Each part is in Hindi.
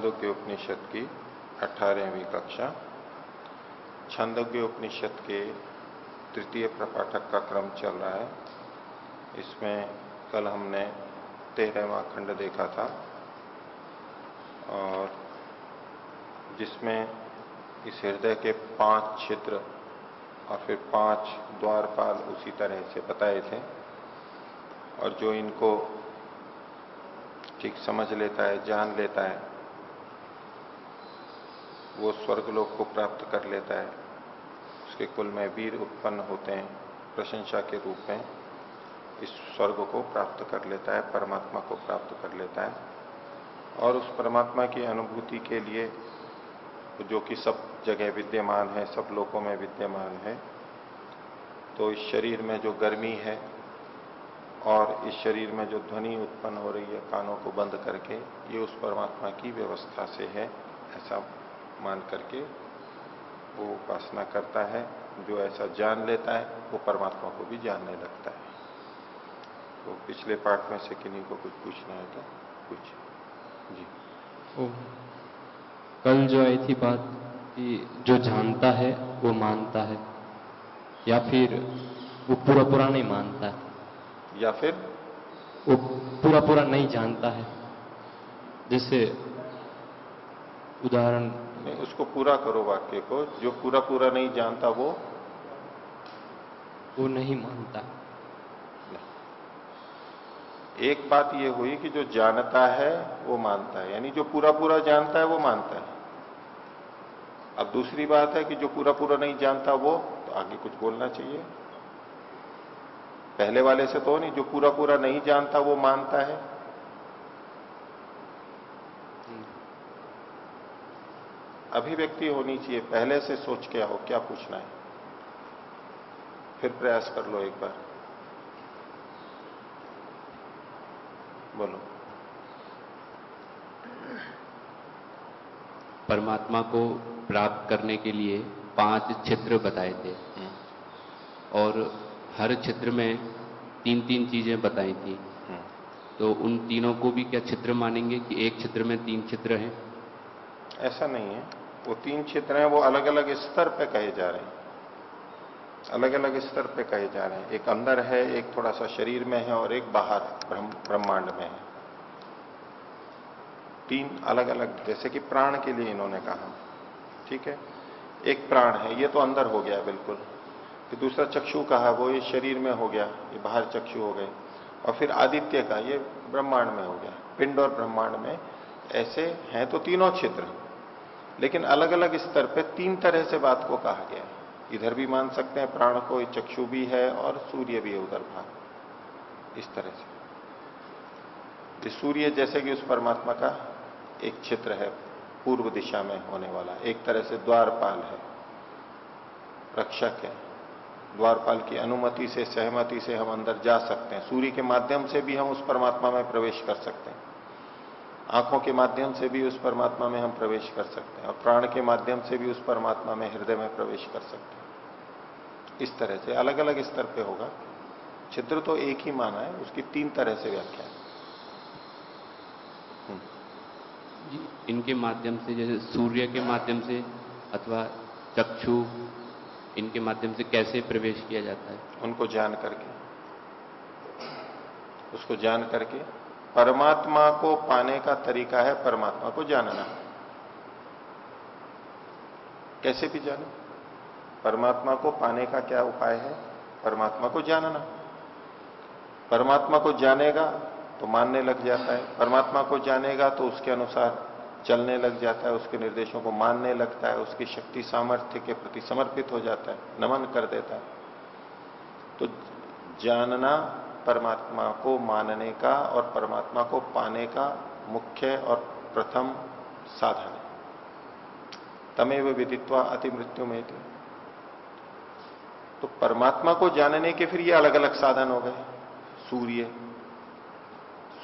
छांदोग्य उपनिषद की अठारहवीं कक्षा। छांदोग्य उपनिषद के तृतीय प्रपाठक का क्रम चल रहा है। इसमें कल हमने तेरहवा खंड देखा था और जिसमें इस हृदय के पाँच क्षेत्र और फिर पाँच द्वारपाल उसी तरह से बताए थे और जो इनको ठीक समझ लेता है, जान लेता है स्वर्गलोक को प्राप्त कर लेता है। उसके कुल में वीर उत्पन्न होते हैं, प्रशंसा के रूप में इस स्वर्ग को प्राप्त कर लेता है, परमात्मा को प्राप्त कर लेता है। और उस परमात्मा की अनुभूति के लिए जो कि सब जगह विद्यमान है, सब लोगों में विद्यमान है तो इस शरीर में जो गर्मी है और इस शरीर में जो ध्वनि उत्पन्न हो रही है कानों को बंद करके, ये उस परमात्मा की व्यवस्था से है, ऐसा मान करके वो उपासना करता है जो ऐसा जान लेता है वो परमात्मा को भी जानने लगता है। तो पिछले पाठ में से किन्हीं को कुछ पूछना है तो कुछ। जी। ओ, कल जो आई थी बात कि जो जानता है वो मानता है या फिर वो पूरा पूरा नहीं मानता है? या फिर? वो पूरा पूरा नहीं जानता है। जैसे उदाहरण नहीं उसको पूरा करो वाक्य को। जो पूरा पूरा नहीं जानता वो वो नहीं मानता। एक बात ये हुई कि जो जानता है वो मानता है। यानी जो पूरा पूरा जानता है वो मानता है। अब दूसरी बात है कि जो पूरा पूरा नहीं जानता वो तो आगे कुछ बोलना चाहिए। पहले वाले से तो नहीं जो पूरा पूरा नहीं जानता वो मानता है। अभिव्यक्ति होनी चाहिए पहले से सोच के आओ क्या पूछना है? फिर प्रयास कर लो एक बार। बोलो। परमात्मा को प्राप्त करने के लिए पाँच क्षेत्र बताए थे। और हर क्षेत्र में तीन तीन चीज़ें बताई थी। तो उन तीनों को भी क्या क्षेत्र मानेंगे कि एक क्षेत्र में तीन क्षेत्र हैं? ऐसा नहीं है। वो तीन क्षेत्र हैं, वो अलग अलग स्तर पे कहे जा रहे हैं। अलग अलग स्तर पे कहे जा रहे हैं। एक अंदर है, एक थोड़ा सा शरीर में है और एक बाहर ब्रह्मांड में है। तीन अलग अलग जैसे कि प्राण के लिए इन्होंने कहा। ठीक है? एक प्राण है, ये तो अंदर हो गया बिल्कुल। फिर दूसरा चक्षु कहा, वो ये शरीर में हो गया, ये बाहर चक्षु हो गए। और फिर आदित्य का, ये ब्रह्मांड में हो गया। पिंड और ब्रह्मांड में ऐसे हैं तो तीनों क्षेत्र। लेकिन अलग अलग स्तर पे तीन तरह से बात को कहा गया है। इधर भी मान सकते हैं प्राण को, चक्षु भी है और सूर्य भी है उधर भाग। इस तरह से। ये सूर्य जैसे कि उस परमात्मा का एक क्षेत्र है, पूर्व दिशा में होने वाला। एक तरह से द्वारपाल है। रक्षक है। द्वारपाल की अनुमति से, सहमति से हम अंदर जा सकते हैं। सूर्य के माध्यम से भी हम उस परमात्मा में प्रवेश कर सकते हैं। आँखों के माध्यम से भी उस परमात्मा में हम प्रवेश कर सकते हैं और प्राण के माध्यम से भी उस परमात्मा में हृदय में प्रवेश कर सकते हैं। इस तरह से अलग अलग स्तर पे होगा। छिद्र तो एक ही माना है उसकी तीन तरह से व्याख्या है। इनके माध्यम से जैसे सूर्य के माध्यम से अथवा चक्षु इनके माध्यम से कैसे प्रवेश किया जाता है? उनको जान करके। उसको जान करके परमात्मा को पाने का तरीका है परमात्मा को जानना। कैसे भी जाने। परमात्मा को पाने का क्या उपाय है? परमात्मा को जानना। परमात्मा को जानेगा तो मानने लग जाता है। परमात्मा को जानेगा तो उसके अनुसार चलने लग जाता है, उसके निर्देशों को मानने लगता है, उसकी शक्ति सामर्थ्य के प्रति समर्पित हो जाता है, नमन कर देता है। तो जानना परमात्मा को मानने का और परमात्मा को पाने का मुख्य और प्रथम साधन तमेव विदित्वा अति मृत्यु में तो परमात्मा को जानने के फिर ये अलग अलग साधन हो गए। सूर्य।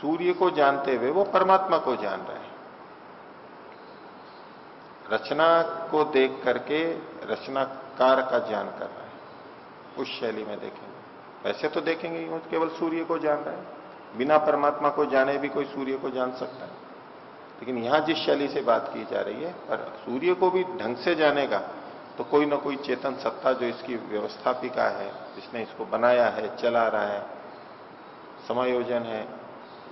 सूर्य को जानते हुए वो परमात्मा को जान रहे हैं। रचना को देख करके रचनाकार का ज्ञान कर रहे हैं। उस शैली में देखेंगे। वैसे तो देखेंगे केवल सूर्य को जान रहा है। बिना परमात्मा को जाने भी कोई सूर्य को जान सकता है। लेकिन यहाँ जिस शैली से बात की जा रही है, पर सूर्य को भी ढंग से जानेगा तो कोई ना कोई चेतन सत्ता जो इसकी व्यवस्थापिका है, जिसने इसको बनाया है, चला रहा है, समायोजन है,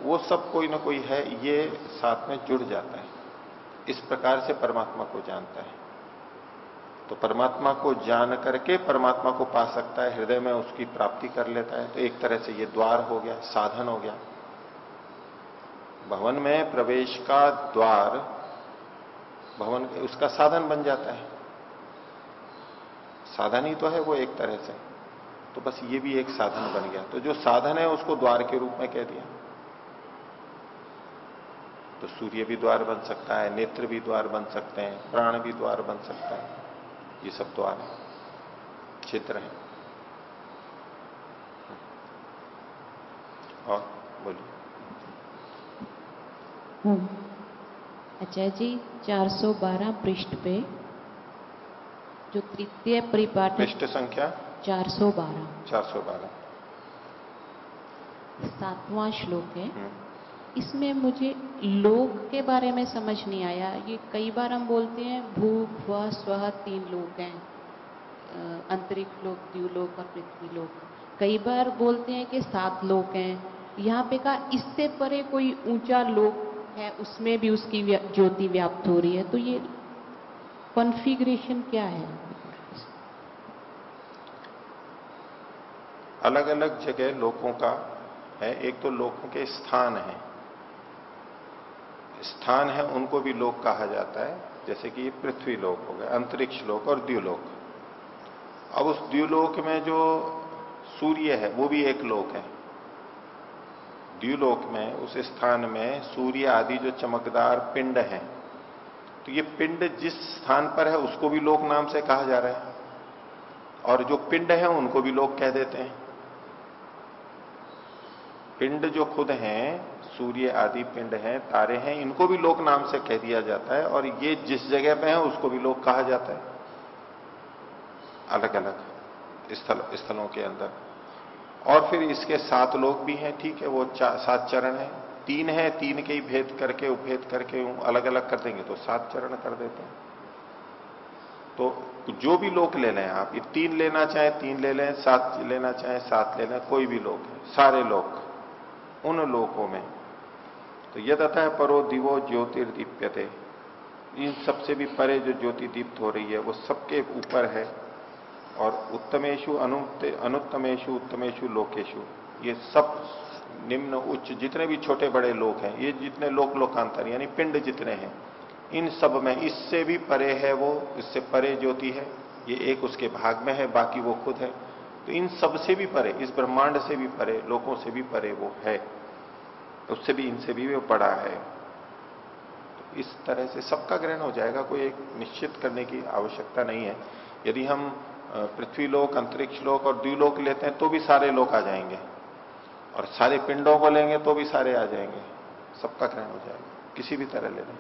वो सब कोई ना कोई है, ये साथ में जुड़ जाता है। इस प्रकार से परमात्मा को जानता है। तो परमात्मा को जान करके परमात्मा को पा सकता है, हृदय में उसकी प्राप्ति कर लेता है। तो एक तरह से ये द्वार हो गया, साधन हो गया। भवन में प्रवेश का द्वार, भवन उसका साधन बन जाता है। साधन ही तो है वो एक तरह से। तो बस ये भी एक साधन बन गया। तो जो साधन है उसको द्वार के रूप में कह दिया। तो सूर्य भी द्वार बन सकता है, नेत्र भी द्वार बन सकते हैं, प्राण भी द्वार बन सकता है। ये सब द्वार है क्षेत्र है। और बोलिए। अच्छा जी 412 पृष्ठ पे जो तृतीय परिपाठ पृष्ठ संख्या? 412 412 सातवां श्लोक है। हम्म। इसमें मुझे लोक के बारे में समझ नहीं आया। ये कई बार हम बोलते हैं भू व स्व तीन लोक हैं। अंतरिक्ष लोक द्यूलोक और पृथ्वी लोक। कई बार बोलते हैं कि सात लोक हैं। यहाँ पे कहा, इससे परे कोई ऊँचा लोक है, उसमें भी उसकी ज्योति व्याप्त हो रही है। तो ये कॉन्फ़िगरेशन क्या है? अलग अलग जगह लोकों का है। एक तो लोकों के स्थान है। स्थान है, उनको भी लोक कहा जाता है। जैसे कि पृथ्वी लोक हो गए अंतरिक्ष लोक और द्व्यूलोक अब उस द्व्यूलोक में जो सूर्य है, वो भी एक लोक है। द्व्यूलोक में, उस स्थान में सूर्य आदि जो चमकदार पिंड है तो ये पिंड जिस स्थान पर है, उसको भी लोक नाम से कहा जा रहा है। और जो पिंड है, उनको भी लोग कह देते हैं। पिंड जो खुद हैं सूर्य आदि पिंड हैं, तारे हैं, इनको भी लोक नाम से कह दिया जाता है और ये जिस जगह पे है, उसको भी लोक कहा जाता है। अलग अलग स्थल, स्थलों के अंदर। और फिर इसके सात लोग भी हैं, ठीक है, वो सात चरण है। तीन है, तीन के ही भेद करके, उपभेद करके अलग अलग कर देंगे तो सात चरण कर देते हैं। तो जो भी लोक ले लें आप, ये तीन लेना चाहे, तीन ले लें, सात लेना चाहे, सात ले लें, कोई भी है, सारे लोक, उन लोकों में। तो यदथ अतः परो दिवो ज्योतिर्दीप्यते। इन सबसे भी परे जो ज्योति दीप्त हो रही है, वो सबके ऊपर है और उत्तमेशु अनुत्तमेशु उत्तमेशु लोकेशु ये सब निम्न, उच्च, जितने भी छोटे बड़े लोक हैं, ये जितने लोक लोकांतर, यानी पिंड जितने हैं, इन सब में इससे भी परे है वो, इससे परे ज्योति है, ये एक उसके भाग में है, बाकी वो खुद है। तो इन सबसे भी परे, इस ब्रह्मांड से भी परे लोगों से भी परे वो है। उससे भी इनसे भी वो पड़ा है। तो इस तरह से सबका ग्रहण हो जाएगा कोई एक निश्चित करने की आवश्यकता नहीं है। यदि हम पृथ्वी लोक अंतरिक्ष लोक और द्विलोक लेते हैं तो भी सारे लोग आ जाएँगे। और सारे पिंडों को लेंगे तो भी सारे आ जाएँगे। सबका ग्रहण हो जाएगा किसी भी तरह ले लें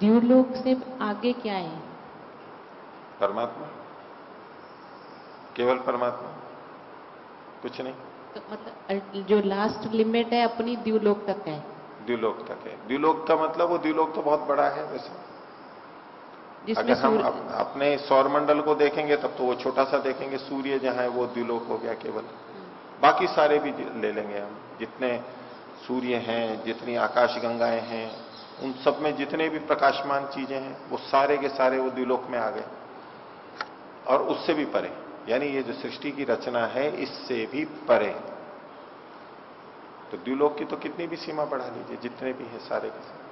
द्व्यूलोक से आगे क्या है? परमात्मा? केवल परमात्मा? कुछ नहीं। तो मतलब जो लास्ट लिमिट है अपनी द्व्यूलोक तक है। द्व्यूलोक तक है। द्व्यूलोक का मतलब वो द्व्यूलोक तो बहुत बड़ा है वैसे। अगर हम अप, अपने सौर मंडल को देखेंगे तब तो वो छोटा सा देखेंगे सूर्य जहाँ है वो द्व्यूलोक हो गया केवल। हम्म। बाकी सारे भी ले लेंगे हम। जितने सूर्य हैं जितनी आकाश गंगाएँ हैं उन सब में जितने भी प्रकाशमान चीज़ें हैं वो सारे के सारे वो द्विलोक में आ गए। और उससे भी परे। यानी ये जो सृष्टि की रचना है इससे भी परे। तो द्विलोक की तो कितनी भी सीमा बढ़ा लीजिए जितने भी हैं सारे के सारे।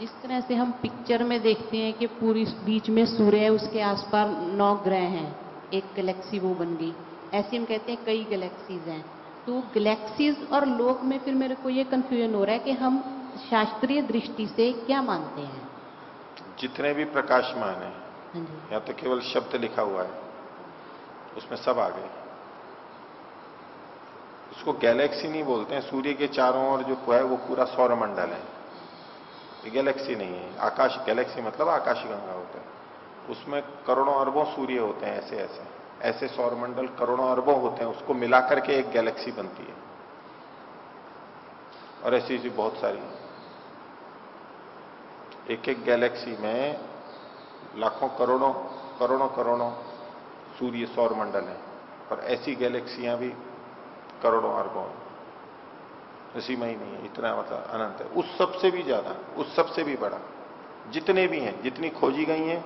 जिस तरह से हम पिक्चर में देखते हैं कि पूरी बीच में सूर्य है उसके आसपास नौ ग्रह हैं एक गैलेक्सी वो बन गई। ऐसे हम कहते हैं कई गैलेक्सीज हैं। तो गैलेक्सीज और लोक में फिर मेरे को ये कंफ्यूजन हो रहा है कि हम शास्त्रीय दृष्टि से क्या मानते हैं? जितने भी प्रकाशमान है हाँ जी। या तो केवल शब्द लिखा हुआ है। उसमें सब आ गए। उसको गैलेक्सी नहीं बोलते हैं। सूर्य के चारों ओर जो है, वो पूरा सौर मंडल है। ये गैलेक्सी नहीं है। आकाश, गैलेक्सी मतलब आकाशी गंगा होता है। उसमें करोड़ों अरबों सूर्य होते हैं ऐसे ऐसे। ऐसे सौर मंडल करोड़ों अरबों होते हैं। उसको मिलाकर के एक गैलेक्सी बनती है। और ऐसी ऐसी बहुत सारी। एक एक गैलेक्सी में लाखों करोड़ों करोड़ों करोड़ों सूर्य सौर मंडल है। और ऐसी गैलेक्सियाँ भी करोड़ों अरबों सीमा ही नहीं है, इतना मतलब अनंत है। उस सबसे भी ज़्यादा, उस सबसे भी बड़ा, जितने भी हैं, जितनी खोजी गई हैं,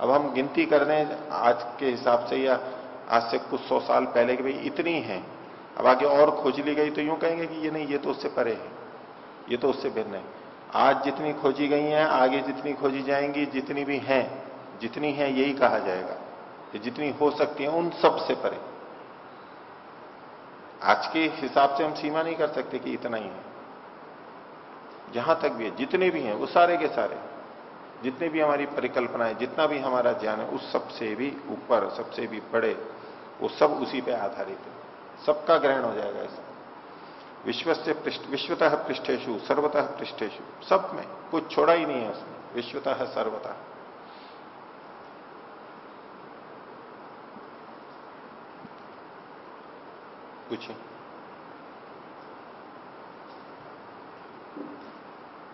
अब हम गिनती कर रहे हैं, आज के हिसाब से या आज से कुछ सौ साल पहले की भाई इतनी हैं। अब आगे और खोज ली गई तो यूँ कहेंगे कि ये नहीं, ये तो उससे परे है, ये तो उससे भिन्न है। आज जितनी खोजी गई हैं, आगे जितनी खोजी जाएँगी, जितनी भी हैं, जितनी हैं, यही कहा जाएगा कि जितनी हो सकती है, उन सबसे परे। आज के हिसाब से हम सीमा नहीं कर सकते कि इतना ही है। जहाँ तक भी है, जितने भी हैं, वो सारे के सारे, जितने भी हमारी परिकल्पनाएँ, जितना भी हमारा ज्ञान है, उस सबसे भी ऊपर, सबसे भी बड़े, वो सब उसी पे आधारित है। सबका ग्रहण हो जाएगा ऐसा विश्व से पृष्ठ, विश्वतः पृष्ठेशु सर्वतः पृष्ठेशु सब में कुछ छोड़ा ही नहीं है उसमें विश्वतः, सर्वतः। पूछिए।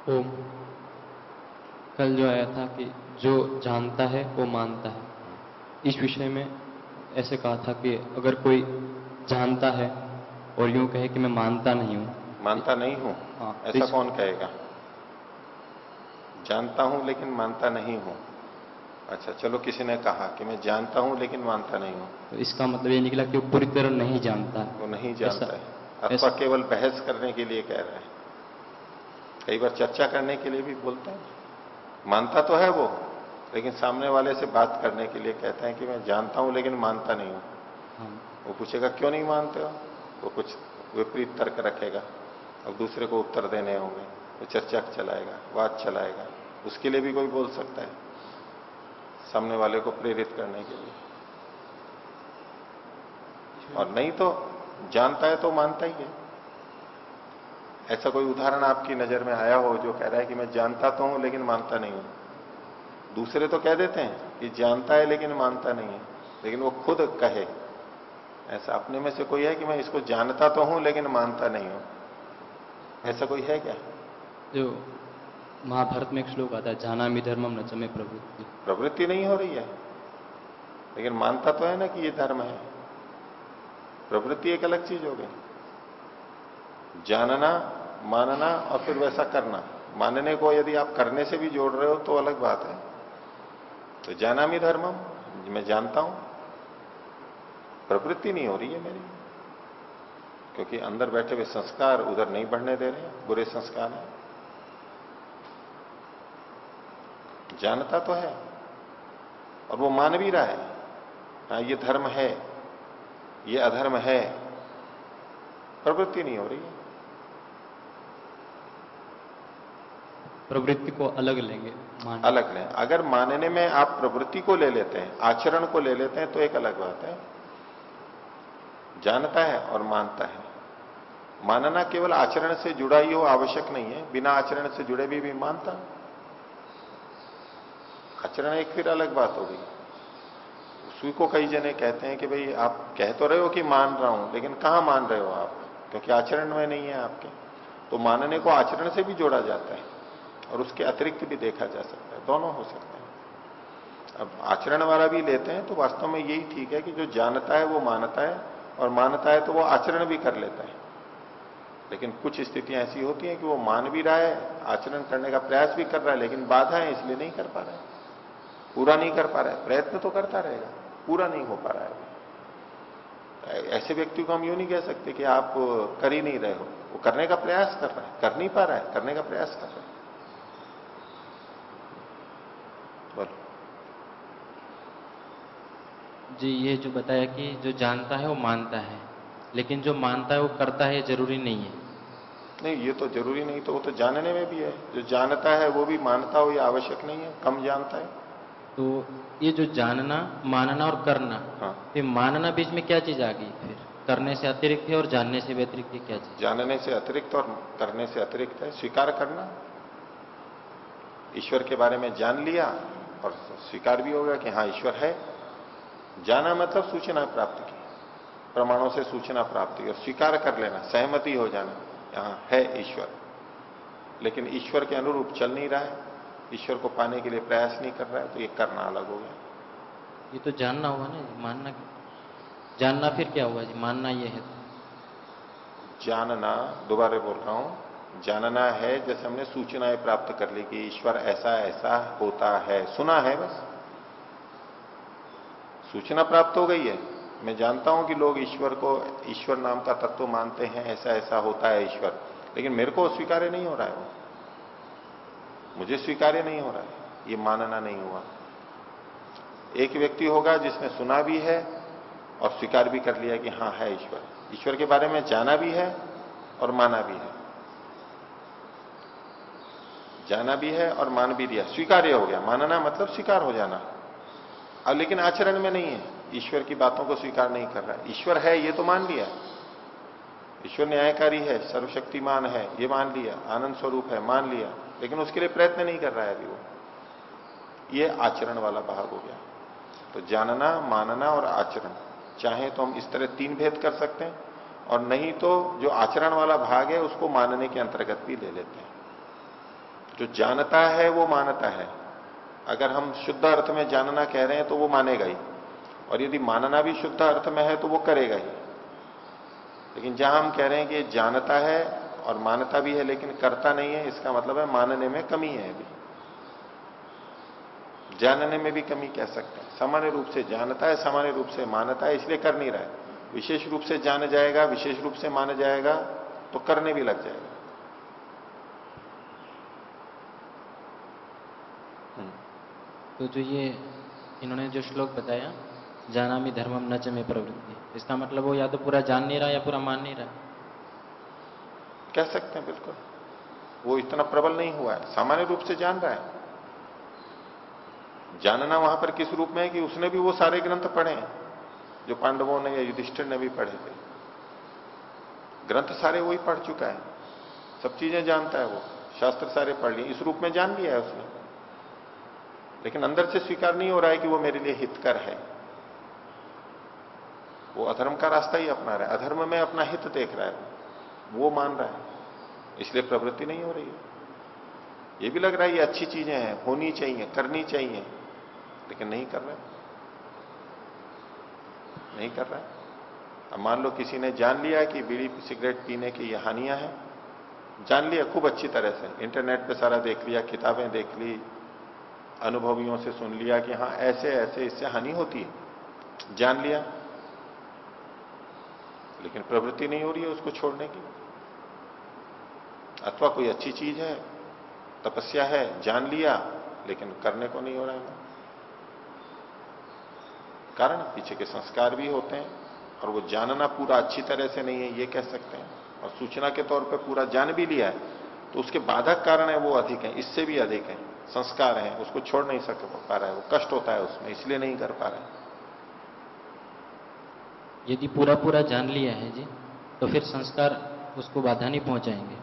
ओम कल जो आया था कि जो जानता है, वो मानता है। इस विषय में ऐसे कहा था कि अगर कोई जानता है और यूँ कहे कि मैं मानता नहीं हूँ। मानता नहीं हूँ? हाँ, ऐसा कौन कहेगा? जानता हूँ लेकिन मानता नहीं हूँ। अच्छा चलो किसी ने कहा कि मैं जानता हूँ लेकिन मानता नहीं हूँ। तो इसका मतलब ये निकला कि वो पूरी तरह नहीं जानता। वो नहीं जानता ऐसा- है। अथवा केवल बहस करने के लिए कह रहा है। कई बार चर्चा करने के लिए भी बोलते हैं। मानता तो है वो लेकिन सामने वाले से बात करने के लिए कहते हैं कि मैं जानता हूँ लेकिन मानता नहीं हूँ। हाँ। वो पूछेगा क्यों नहीं मानते हो? वो कुछ विपरीत तर्क रखेगा अब दूसरे को उत्तर देने होंगे। वो चर्चा चलाएगा, वाद चलाएगा। उसके लिए भी कोई बोल सकता है, सामने वाले को प्रेरित करने के लिए। और नहीं तो जानता है तो मानता ही है। ऐसा कोई उदाहरण आपकी नज़र में आया हो जो कह रहा है कि मैं जानता तो हूँ, लेकिन मानता नहीं हूँ? दूसरे तो कह देते हैं कि जानता है, लेकिन मानता नहीं है। लेकिन वो खुद कहे। ऐसा अपने में से कोई है कि मैं इसको जानता तो हूँ लेकिन मानता नहीं हूँ? ऐसा कोई है क्या? जो महाभारत में एक श्लोक आता है जाना मी धर्मम न चमे प्रवृत्ति। प्रवृत्ति नहीं हो रही है? लेकिन मानता तो है ना कि ये धर्म है। प्रवृत्ति एक अलग चीज़ हो गई। जानना मानना और फिर वैसा करना। मानने को यदि आप करने से भी जोड़ रहे हो तो अलग बात है। तो जाना मी धर्मम मैं जानता हूँ प्रवृत्ति नहीं हो रही है मेरी। क्योंकि अंदर बैठे हुए संस्कार उधर नहीं बढ़ने दे रहे बुरे संस्कार हैं। जानता तो है और वो मान भी रहा है हाँ ये धर्म है ये अधर्म है प्रवृत्ति नहीं हो रही है। प्रवृत्ति को अलग लेंगे अलग लें। अगर मानने में आप प्रवृत्ति को ले लेते हैं आचरण को ले लेते हैं तो एक अलग बात है। जानता है और मानता है। मानना केवल आचरण से जुड़ा ही हो आवश्यक नहीं है। बिना आचरण से जुड़े भी, भी मानता। आचरण एक फिर अलग बात होगी उसी को कई जने कहते हैं कि भाई आप कह तो रहे हो कि मान रहा हूँ लेकिन कहाँ मान रहे हो आप? क्योंकि आचरण में नहीं है आपके। तो मानने को आचरण से भी जोड़ा जाता है और उसके अतिरिक्त भी देखा जा सकता है। दोनों हो सकते हैं। अब आचरण वाला भी लेते हैं तो वास्तव में यही ठीक है कि जो जानता है वो मानता है। और मानता है तो वो आचरण भी कर लेता है। लेकिन कुछ स्थितियाँ ऐसी होती हैं कि वो मान भी रहा है, आचरण करने का प्रयास भी कर रहा है, लेकिन बाधा है, इसलिए नहीं कर पा रहा है। पूरा नहीं कर पा रहा है, प्रयत्न तो करता रहेगा, पूरा नहीं हो पा रहा है। ऐसे व्यक्ति को हम यूँ नहीं कह सकते कि आप कर ही नहीं रहे हो। वो करने का प्रयास कर रहा है, कर नहीं पा रहा है, करने का प्रयास कर रहा है बोलो जी ये जो बताया कि जो जानता है वो मानता है। लेकिन जो मानता है वो करता है ज़रूरी नहीं है। नहीं ये तो ज़रूरी नहीं तो वो तो जानने में भी है। जो जानता है वो भी मानता हो ये आवश्यक नहीं है। कम जानता है। तो ये जो जानना मानना और करना हाँ। ये मानना बीच में क्या चीज़ आ गई फिर? करने से अतिरिक्त है और जानने से भी अतिरिक्त है क्या चीज़? जानने से अतिरिक्त और करने से अतिरिक्त है। स्वीकार करना। ईश्वर के बारे में जान लिया और स्वीकार भी होगा कि हाँ ईश्वर है। जाना मतलब सूचना प्राप्त की प्रमाणों से सूचना प्राप्त की और स्वीकार कर लेना सहमति हो जाना यहाँ है ईश्वर। लेकिन ईश्वर के अनुरूप चल नहीं रहा है ईश्वर को पाने के लिए प्रयास नहीं कर रहा है तो ये करना अलग हो गया। ये तो जानना हुआ ना मानना जानना फिर क्या हुआ जी मानना ये है जानना दोबारा बोल रहा हूँ जानना है जैसे हमने सूचनाएँ प्राप्त कर ली कि ईश्वर ऐसा ऐसा होता है सुना है बस। सूचना प्राप्त हो गई है। मैं जानता हूँ कि लोग ईश्वर को, ईश्वर नाम का तत्व मानते हैं, ऐसा ऐसा होता है ईश्वर। लेकिन मेरे को स्वीकार्य नहीं हो रहा है वो। मुझे स्वीकार्य नहीं हो रहा है। ये मानना नहीं हुआ। एक व्यक्ति होगा जिसने सुना भी है और स्वीकार भी कर लिया कि हाँ है ईश्वर। ईश्वर के बारे में जाना भी है और माना भी है। जाना भी है और मान भी दिया स्वीकार्य हो गया। मानना मतलब स्वीकार हो जाना। अब लेकिन आचरण में नहीं है। ईश्वर की बातों को स्वीकार नहीं कर रहा ईश्वर है, ये तो मान लिया। ईश्वर न्यायकारी है, सर्वशक्तिमान है, ये मान लिया। आनंद स्वरूप है, मान लिया। लेकिन उसके लिए प्रयत्न नहीं कर रहा है अभी वो। ये आचरण वाला भाग हो गया। तो जानना, मानना और आचरण। चाहे तो हम इस तरह तीन भेद कर सकते हैं, और नहीं तो जो आचरण वाला भाग है, उसको मानने के अंतर्गत भी ले लेते हैं। जो जानता है, वो मानता है। अगर हम शुद्ध अर्थ में जानना कह रहे हैं तो वो मानेगा ही। और यदि मानना भी शुद्ध अर्थ में है तो वो करेगा ही। लेकिन जहाँ हम कह रहे हैं कि जानता है और मानता भी है, लेकिन करता नहीं है, इसका मतलब है मानने में कमी है अभी। जानने में भी कमी कह सकते हैं। सामान्य रूप से जानता है, सामान्य रूप से मानता है, इसलिए कर नहीं रहा है। विशेष रूप से जान जाएगा, विशेष रूप से मान जाएगा तो करने भी लग जाएगा। तो जो ये इन्होंने जो श्लोक बताया जाना मी धर्मम न च में प्रवृत्ति। इसका मतलब वो या तो पूरा जान नहीं रहा या पूरा मान नहीं रहा। कह सकते हैं, बिल्कुल। वो इतना प्रबल नहीं हुआ है। सामान्य रूप से जान रहा है। जानना वहाँ पर किस रूप में है कि उसने भी वो सारे ग्रंथ पढ़े हैं, जो पांडवों ने या युधिष्ठिर ने भी पढ़े थे। ग्रंथ सारे वही पढ़ चुका है। सब चीज़ें जानता है वो। शास्त्र सारे पढ़ लिए। इस रूप में जान लिया है उसने। लेकिन अंदर से स्वीकार नहीं हो रहा है कि वो मेरे लिए हितकर है। वो अधर्म का रास्ता ही अपना रहा है। अधर्म में अपना हित देख रहा है। वो मान रहा है। इसलिए प्रवृत्ति नहीं हो रही है। ये भी लग रहा है ये अच्छी चीज़ें हैं। होनी चाहिए, करनी चाहिए। लेकिन नहीं कर रहा नहीं कर रहा अब मान लो किसी ने जान लिया कि बीड़ी सिगरेट पीने की ये हानियाँ हैं। जान लिया, खूब अच्छी तरह से। इंटरनेट पे सारा देख लिया, किताबें देख ली अनुभवियों से सुन लिया कि हाँ ऐसे ऐसे इससे हानि होती है। जान लिया। लेकिन प्रवृत्ति नहीं हो रही है उसको छोड़ने की। अथवा कोई अच्छी चीज़ है, तपस्या है, जान लिया, लेकिन करने को नहीं हो रहा है। कारण, पीछे के संस्कार भी होते हैं, और वो जानना पूरा अच्छी तरह से नहीं है, ये कह सकते हैं। और सूचना के तौर पे पूरा जान भी लिया है तो उसके बाधक कारण है वो अधिक है, इससे भी अधिक है। संस्कार है उसको छोड़ नहीं सक पा रहा है वो कष्ट होता है उसमें इसलिए नहीं कर पा रहा है। यदि पूरा पूरा जान लिया है जी तो फिर संस्कार उसको बाधा नहीं पहुंचाएँगे।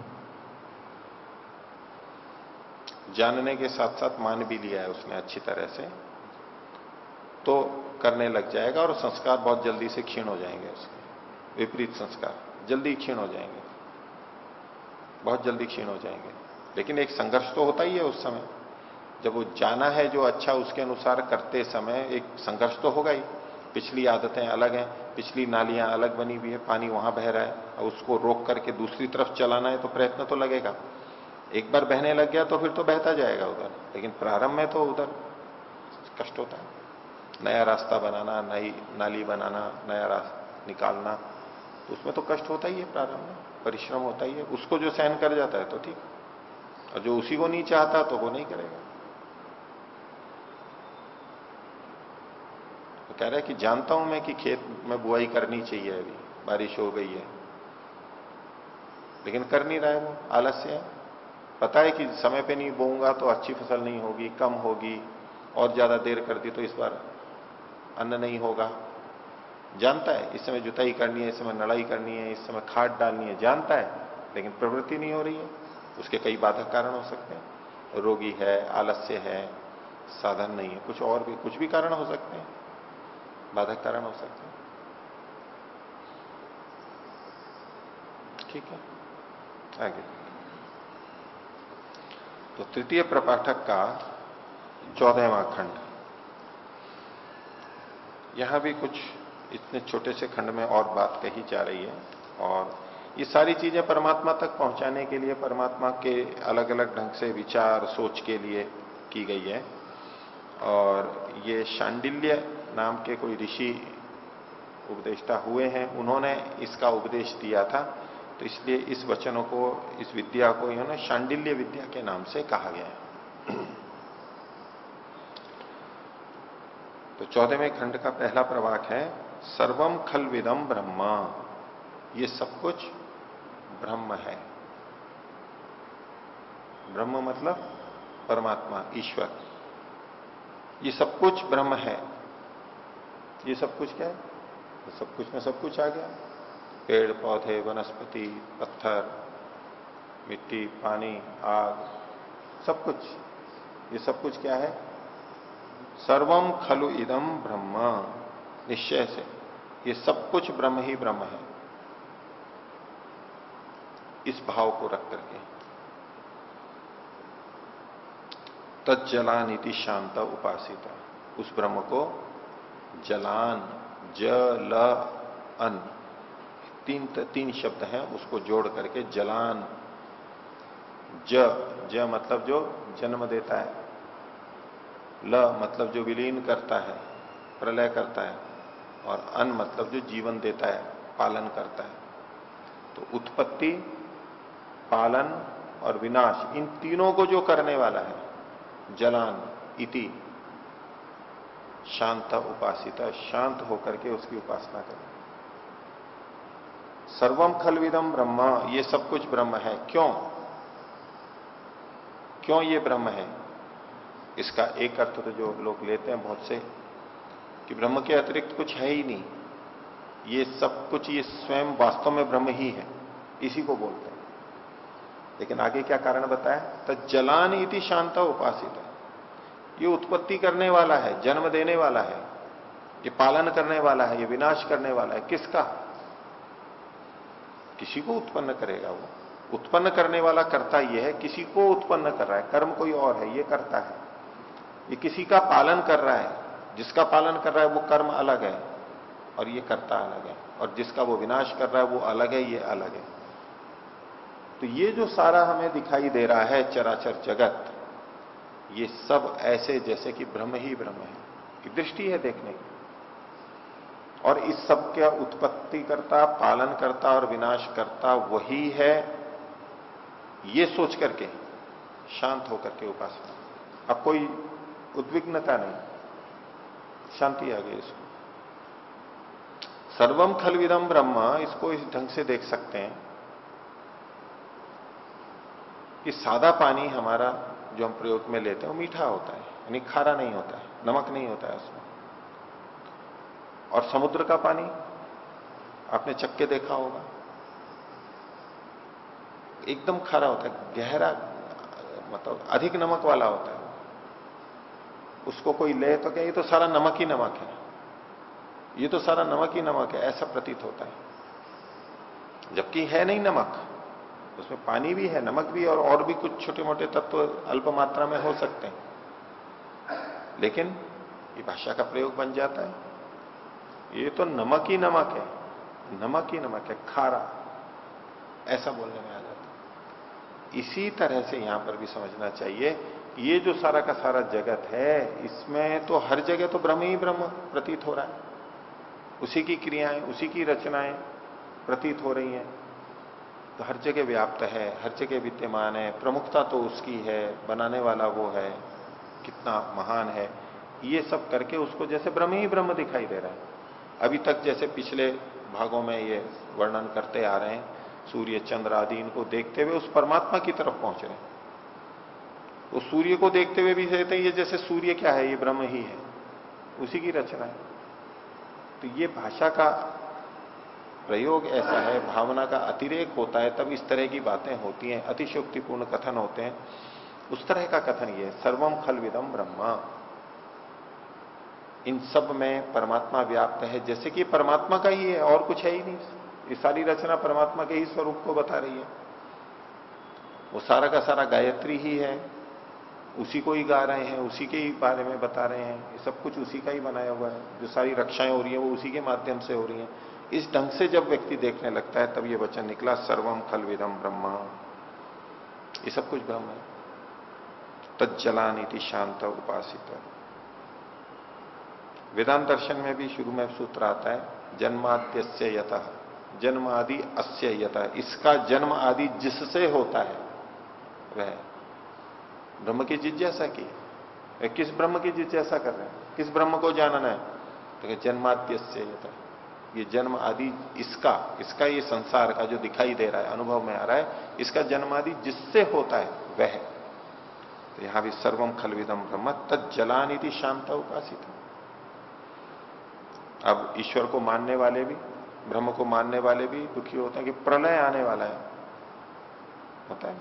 जानने के साथ साथ मान भी लिया है उसने अच्छी तरह से तो करने लग जाएगा और संस्कार बहुत जल्दी से क्षीण हो जाएँगे उसके। विपरीत संस्कार जल्दी क्षीण हो जाएँगे। बहुत जल्दी क्षीण हो जाएँगे। लेकिन एक संघर्ष तो होता ही है उस समय। जब वो जाना है जो अच्छा उसके अनुसार करते समय एक संघर्ष तो होगा ही। पिछली आदतें अलग हैं, पिछली नालियाँ अलग बनी हुई है, पानी वहाँ बह रहा है और उसको रोक करके दूसरी तरफ़ चलाना है तो प्रयत्न तो लगेगा। एक बार बहने लग गया तो फिर तो बहता जाएगा उधर, लेकिन प्रारंभ में तो उधर कष्ट होता है। नया रास्ता बनाना, नई नाली बनाना, नया रास्ता निकालना तो उसमें तो कष्ट होता ही है प्रारंभ में, परिश्रम होता ही है। उसको जो सहन कर जाता है तो ठीक, और जो उसी को नहीं चाहता तो वो नहीं करेगा। कह रहा है कि जानता हूँ मैं कि खेत में बुआई करनी चाहिए अभी, बारिश हो गई है। लेकिन कर नहीं रहा है वो आलस्य है। पता है कि समय पे नहीं बोऊँगा तो अच्छी फ़सल नहीं होगी, कम होगी, और ज़्यादा देर कर दी तो इस बार अन्न नहीं होगा। जानता है, इस समय जुताई करनी है, इस समय लड़ाई करनी है, इस समय खाद डालनी है, जानता है, लेकिन प्रवृत्ति नहीं हो रही है। उसके कई बाधक कारण हो सकते हैं। रोगी है आलस्य है, साधन नहीं है, कुछ और भी, कुछ भी कारण हो सकते हैं। बाधक कारण हो सकते हैं ठीक है? आगे। तो तृतीय प्रपाठक का चौदहवा खंड। यहाँ भी कुछ इतने छोटे से खंड में और बात कही जा रही है और ये सारी चीज़ें परमात्मा तक पहुँचाने के लिए, परमात्मा के अलग अलग ढंग से विचार, सोच के लिए की गई है। और ये शांडिल्य नाम के कोई ऋषि उपदेष्टा हुए हैं, उन्होंने इसका उपदेश दिया था। तो इसलिए इस वचनों को, इस विद्या को इन्होंने शांडिल्य विद्या के नाम से कहा गया है। तो चौदहवें खंड का पहला प्रवाक है सर्वम खल विदम ब्रह्मा। ये सब कुछ ब्रह्म है। ब्रह्म मतलब परमात्मा, ईश्वर। ये सब कुछ ब्रह्म है। ये सब कुछ क्या है? तो सब कुछ में सब कुछ आ गया। पेड़, पौधे, वनस्पति, पत्थर, मिट्टी, पानी, आग, सब कुछ। ये सब कुछ क्या है? सर्वम खलु इदम ब्रह्म। निश्चय से। ये सब कुछ ब्रह्म ही ब्रह्म है। इस भाव को रख करके। तत्जला नीति शांत उपासिता। उस ब्रह्म को जलान जल अन। तीन तीन शब्द हैं, उसको जोड़ करके जलान। ज ज मतलब जो जन्म देता है। ल मतलब जो विलीन करता है, प्रलय करता है, और अन मतलब जो जीवन देता है, पालन करता है। तो उत्पत्ति, पालन और विनाश, इन तीनों को जो करने वाला है, जलान, इति। शांत उपासिता शांत होकर के उसकी उपासना करें। सर्वम खलविदम ब्रह्म, ये सब कुछ ब्रह्म है। क्यों? क्यों ये ब्रह्म है? इसका एक अर्थ तो जो लोग लेते हैं बहुत से, कि ब्रह्म के अतिरिक्त कुछ है ही नहीं। ये सब कुछ ये स्वयं वास्तव में ब्रह्म ही है। इसी को बोलते हैं। लेकिन आगे क्या कारण बताया? तो जलान इति शांता उपासित ये उत्पत्ति करने वाला है, जन्म देने वाला है, ये पालन करने वाला है, ये विनाश करने वाला है, किसका? किसी को उत्पन्न करेगा वो। उत्पन्न करने वाला करता ये है, किसी को उत्पन्न कर रहा है, कर्म कोई और है, ये करता है। ये किसी का पालन कर रहा है, जिसका पालन कर रहा है वो कर्म अलग है, और ये करता अलग है, और जिसका वो विनाश कर रहा है वो अलग है, ये अलग है। तो ये जो सारा हमें दिखाई दे रहा है, चराचर जगत ये सब ऐसे जैसे कि ब्रह्म ही ब्रह्म है। दृष्टि है देखने की। और इस सब का उत्पत्ति करता, पालन करता और विनाश करता वही है। ये सोच करके शांत होकर के उपासना। अब कोई उद्विग्नता नहीं। शांति आ गई इसको। सर्वम खलविदम ब्रह्म, इसको इस ढंग से देख सकते हैं कि सादा पानी हमारा जो हम प्रयोग में लेते हैं, वो मीठा होता है, यानी खारा नहीं होता है, नमक नहीं होता है उसमें। और समुद्र का पानी, आपने चक्के देखा होगा, एकदम खारा होता है, गहरा मतलब अधिक नमक वाला होता है। उसको कोई ले तो क्या, ये तो सारा नमक ही नमक है। ये तो सारा नमक ही नमक है, ऐसा प्रतीत होता है। जबकि है नहीं नमक उसमें पानी भी है, नमक भी और और भी कुछ छोटे मोटे तत्व अल्प मात्रा में हो सकते हैं। लेकिन ये भाषा का प्रयोग बन जाता है। ये तो नमक ही नमक है। नमक ही नमक है, खारा। ऐसा बोलने में आ जाता है। इसी तरह से यहाँ पर भी समझना चाहिए ये जो सारा का सारा जगत है, इसमें तो हर जगह तो ब्रह्म ही ब्रह्म प्रतीत हो रहा है। उसी की क्रियाएँ, उसी की रचनाएँ प्रतीत हो रही हैं। तो हर जगह व्याप्त है, हर जगह विद्यमान है, प्रमुखता तो उसकी है, बनाने वाला वो है, कितना महान है। ये सब करके उसको जैसे ब्रह्म ही ब्रह्म दिखाई दे रहा है। अभी तक जैसे पिछले भागों में ये वर्णन करते आ रहे हैं, सूर्य, चंद्र आदि, इनको देखते हुए उस परमात्मा की तरफ़ पहुँच रहे हैं। तो सूर्य को देखते हुए भी कहते हैं, ये जैसे सूर्य क्या है, ये ब्रह्म ही है। उसी की रचना है। तो ये भाषा का प्रयोग ऐसा है, भावना का अतिरेक होता है, तब इस तरह की बातें होती हैं अतिशोक्तिपूर्ण कथन होते हैं। उस तरह का कथन ये सर्वम खल विदम ब्रह्मा। इन सब में परमात्मा व्याप्त है, जैसे कि परमात्मा का ही है और कुछ है ही नहीं। ये सारी रचना परमात्मा के ही स्वरूप को बता रही है। वो सारा का सारा गायत्री ही है, उसी को ही गा रहे हैं, उसी के ही बारे में बता रहे हैं। ये सब कुछ उसी का ही बनाया हुआ है। जो सारी रक्षाएँ हो रही है, वो उसी के माध्यम से हो रही हैं। इस ढंग से जब व्यक्ति देखने लगता है, तब ये वचन निकला सर्वम खल विदम ब्रह्म। ये सब कुछ ब्रह्म है। तज्जलानीति शांत उपासित। वेदांत दर्शन में भी शुरू में सूत्र आता है, जन्माद्यस्य यथ जन्म आदि अस्य यथ इसका जन्म आदि जिससे होता है, वह ब्रह्म की जिज्ञासा की। किस ब्रह्म की जिज्ञासा कर रहे हैं? किस ब्रह्म को जानना है? तो जन्माद्यस्य यथ ये जन्म आदि इसका इसका ये संसार का जो दिखाई दे रहा है, अनुभव में आ रहा है, इसका जन्म आदि जिससे होता है, वह तो यहाँ भी सर्वम खलविदम ब्रह्म तत्जलानिधि शांत उपासित अब ईश्वर को मानने वाले भी, ब्रह्म को मानने वाले भी दुखी होते हैं कि प्रलय आने वाला है। होता है।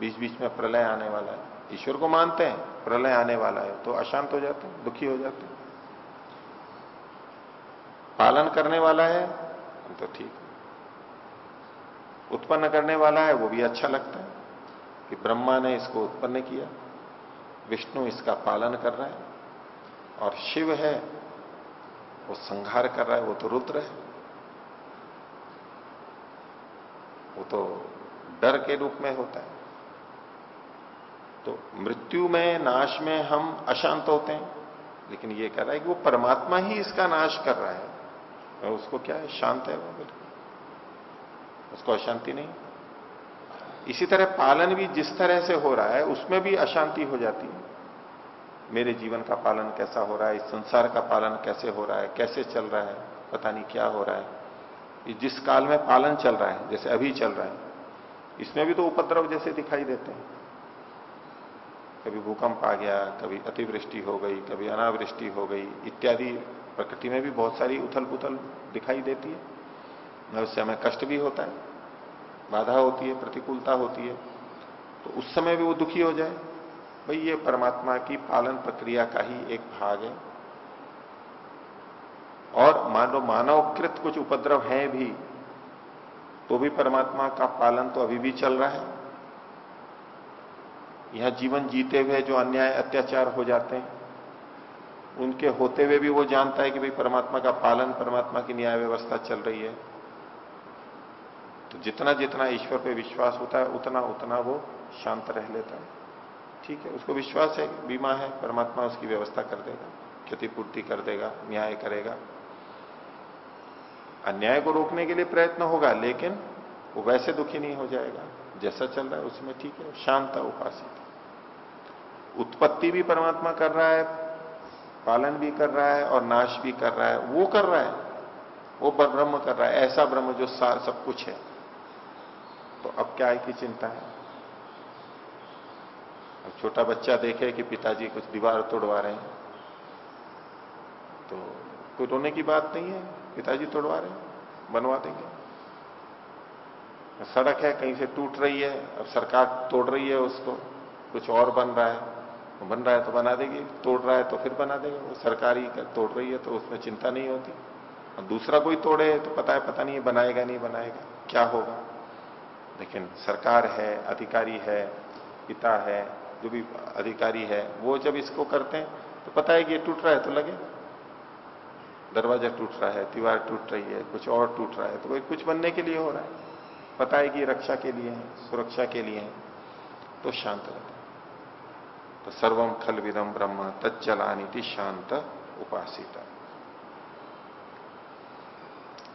बीच बीच में प्रलय आने वाला है। ईश्वर को मानते हैं, प्रलय आने वाला है तो अशांत हो जाते हैं, दुखी हो जाते हैं। पालन करने वाला है तो ठीक उत्पन्न करने वाला है, वो भी अच्छा लगता है कि ब्रह्मा ने इसको उत्पन्न किया, विष्णु इसका पालन कर रहा है, और शिव है, वो संहार कर रहा है, वो तो रुद्र है। वो तो डर के रूप में होता है। तो मृत्यु में, नाश में हम अशांत होते हैं, लेकिन ये कह रहा है कि वो परमात्मा ही इसका नाश कर रहा है। और उसको क्या है? शांत है वो बिल्कुल। उसको अशांति नहीं। इसी तरह पालन भी जिस तरह से हो रहा है, उसमें भी अशांति हो जाती है। मेरे जीवन का पालन कैसा हो रहा है? इस संसार का पालन कैसे हो रहा है? कैसे चल रहा है? पता नहीं क्या हो रहा है। जिस काल में पालन चल रहा है, जैसे अभी चल रहा है, इसमें भी तो उपद्रव जैसे दिखाई देते हैं। कभी भूकंप आ गया, कभी अतिवृष्टि हो गई, कभी अनावृष्टि हो गई, इत्यादि प्रकृति में भी बहुत सारी उथल पुथल दिखाई देती है। उससे हमें कष्ट भी होता है, बाधा होती है, प्रतिकूलता होती है तो उस समय भी वो दुखी हो जाए। भाई, ये परमात्मा की पालन प्रक्रिया का ही एक भाग है। और मान मानवकृत कुछ उपद्रव है भी तो भी परमात्मा का पालन तो अभी भी चल रहा है। यह जीवन जीते हुए जो अन्याय, अत्याचार हो जाते हैं उनके होते हुए भी वो जानता है कि भाई परमात्मा का पालन, परमात्मा की न्याय व्यवस्था चल रही है। तो जितना जितना ईश्वर पे विश्वास होता है, उतना उतना वो शांत रह लेता है। ठीक है, उसको विश्वास है, बीमा है, परमात्मा उसकी व्यवस्था कर देगा, क्षतिपूर्ति कर देगा, न्याय करेगा। अन्याय को रोकने के लिए प्रयत्न होगा, लेकिन वो वैसे दुखी नहीं हो जाएगा। जैसा चल रहा है, उसमें ठीक है, शांत उपासित उत्पत्ति भी परमात्मा कर रहा है पालन भी कर रहा है और नाश भी कर रहा है। वो कर रहा है। वो ब्रह्म कर रहा है। ऐसा ब्रह्म जो सार सब कुछ है। तो अब क्या है की चिंता है? अब छोटा बच्चा देखे कि पिताजी कुछ दीवार तोड़वा रहे हैं। तो कोई रोने की बात नहीं है। पिताजी तोड़वा रहे हैं। बनवा देंगे। सड़क है, कहीं से टूट रही है। अब सरकार तोड़ रही है उसको। कुछ और बन रहा है। बन रहा है तो बना देगी, तोड़ रहा है तो फिर बना देगा। वो सरकारी तोड़ रही है तो उसमें चिंता नहीं होती। और दूसरा कोई तोड़े तो पता है, पता नहीं है, बनाएगा नहीं, बनाएगा। क्या होगा? लेकिन सरकार है, अधिकारी है, पिता है, जो भी अधिकारी है, वो जब इसको करते हैं तो पता है कि ये टूट रहा है तो लगे। दरवाज़ा टूट रहा है, दीवार टूट रही है, कुछ और टूट रहा है तो कोई कुछ बनने के लिए हो रहा है। पता है कि रक्षा के लिए है, सुरक्षा के लिए है तो शांत रहता तो सर्वम खल विदम ब्रह्म तत्जलानीति शांत उपासित।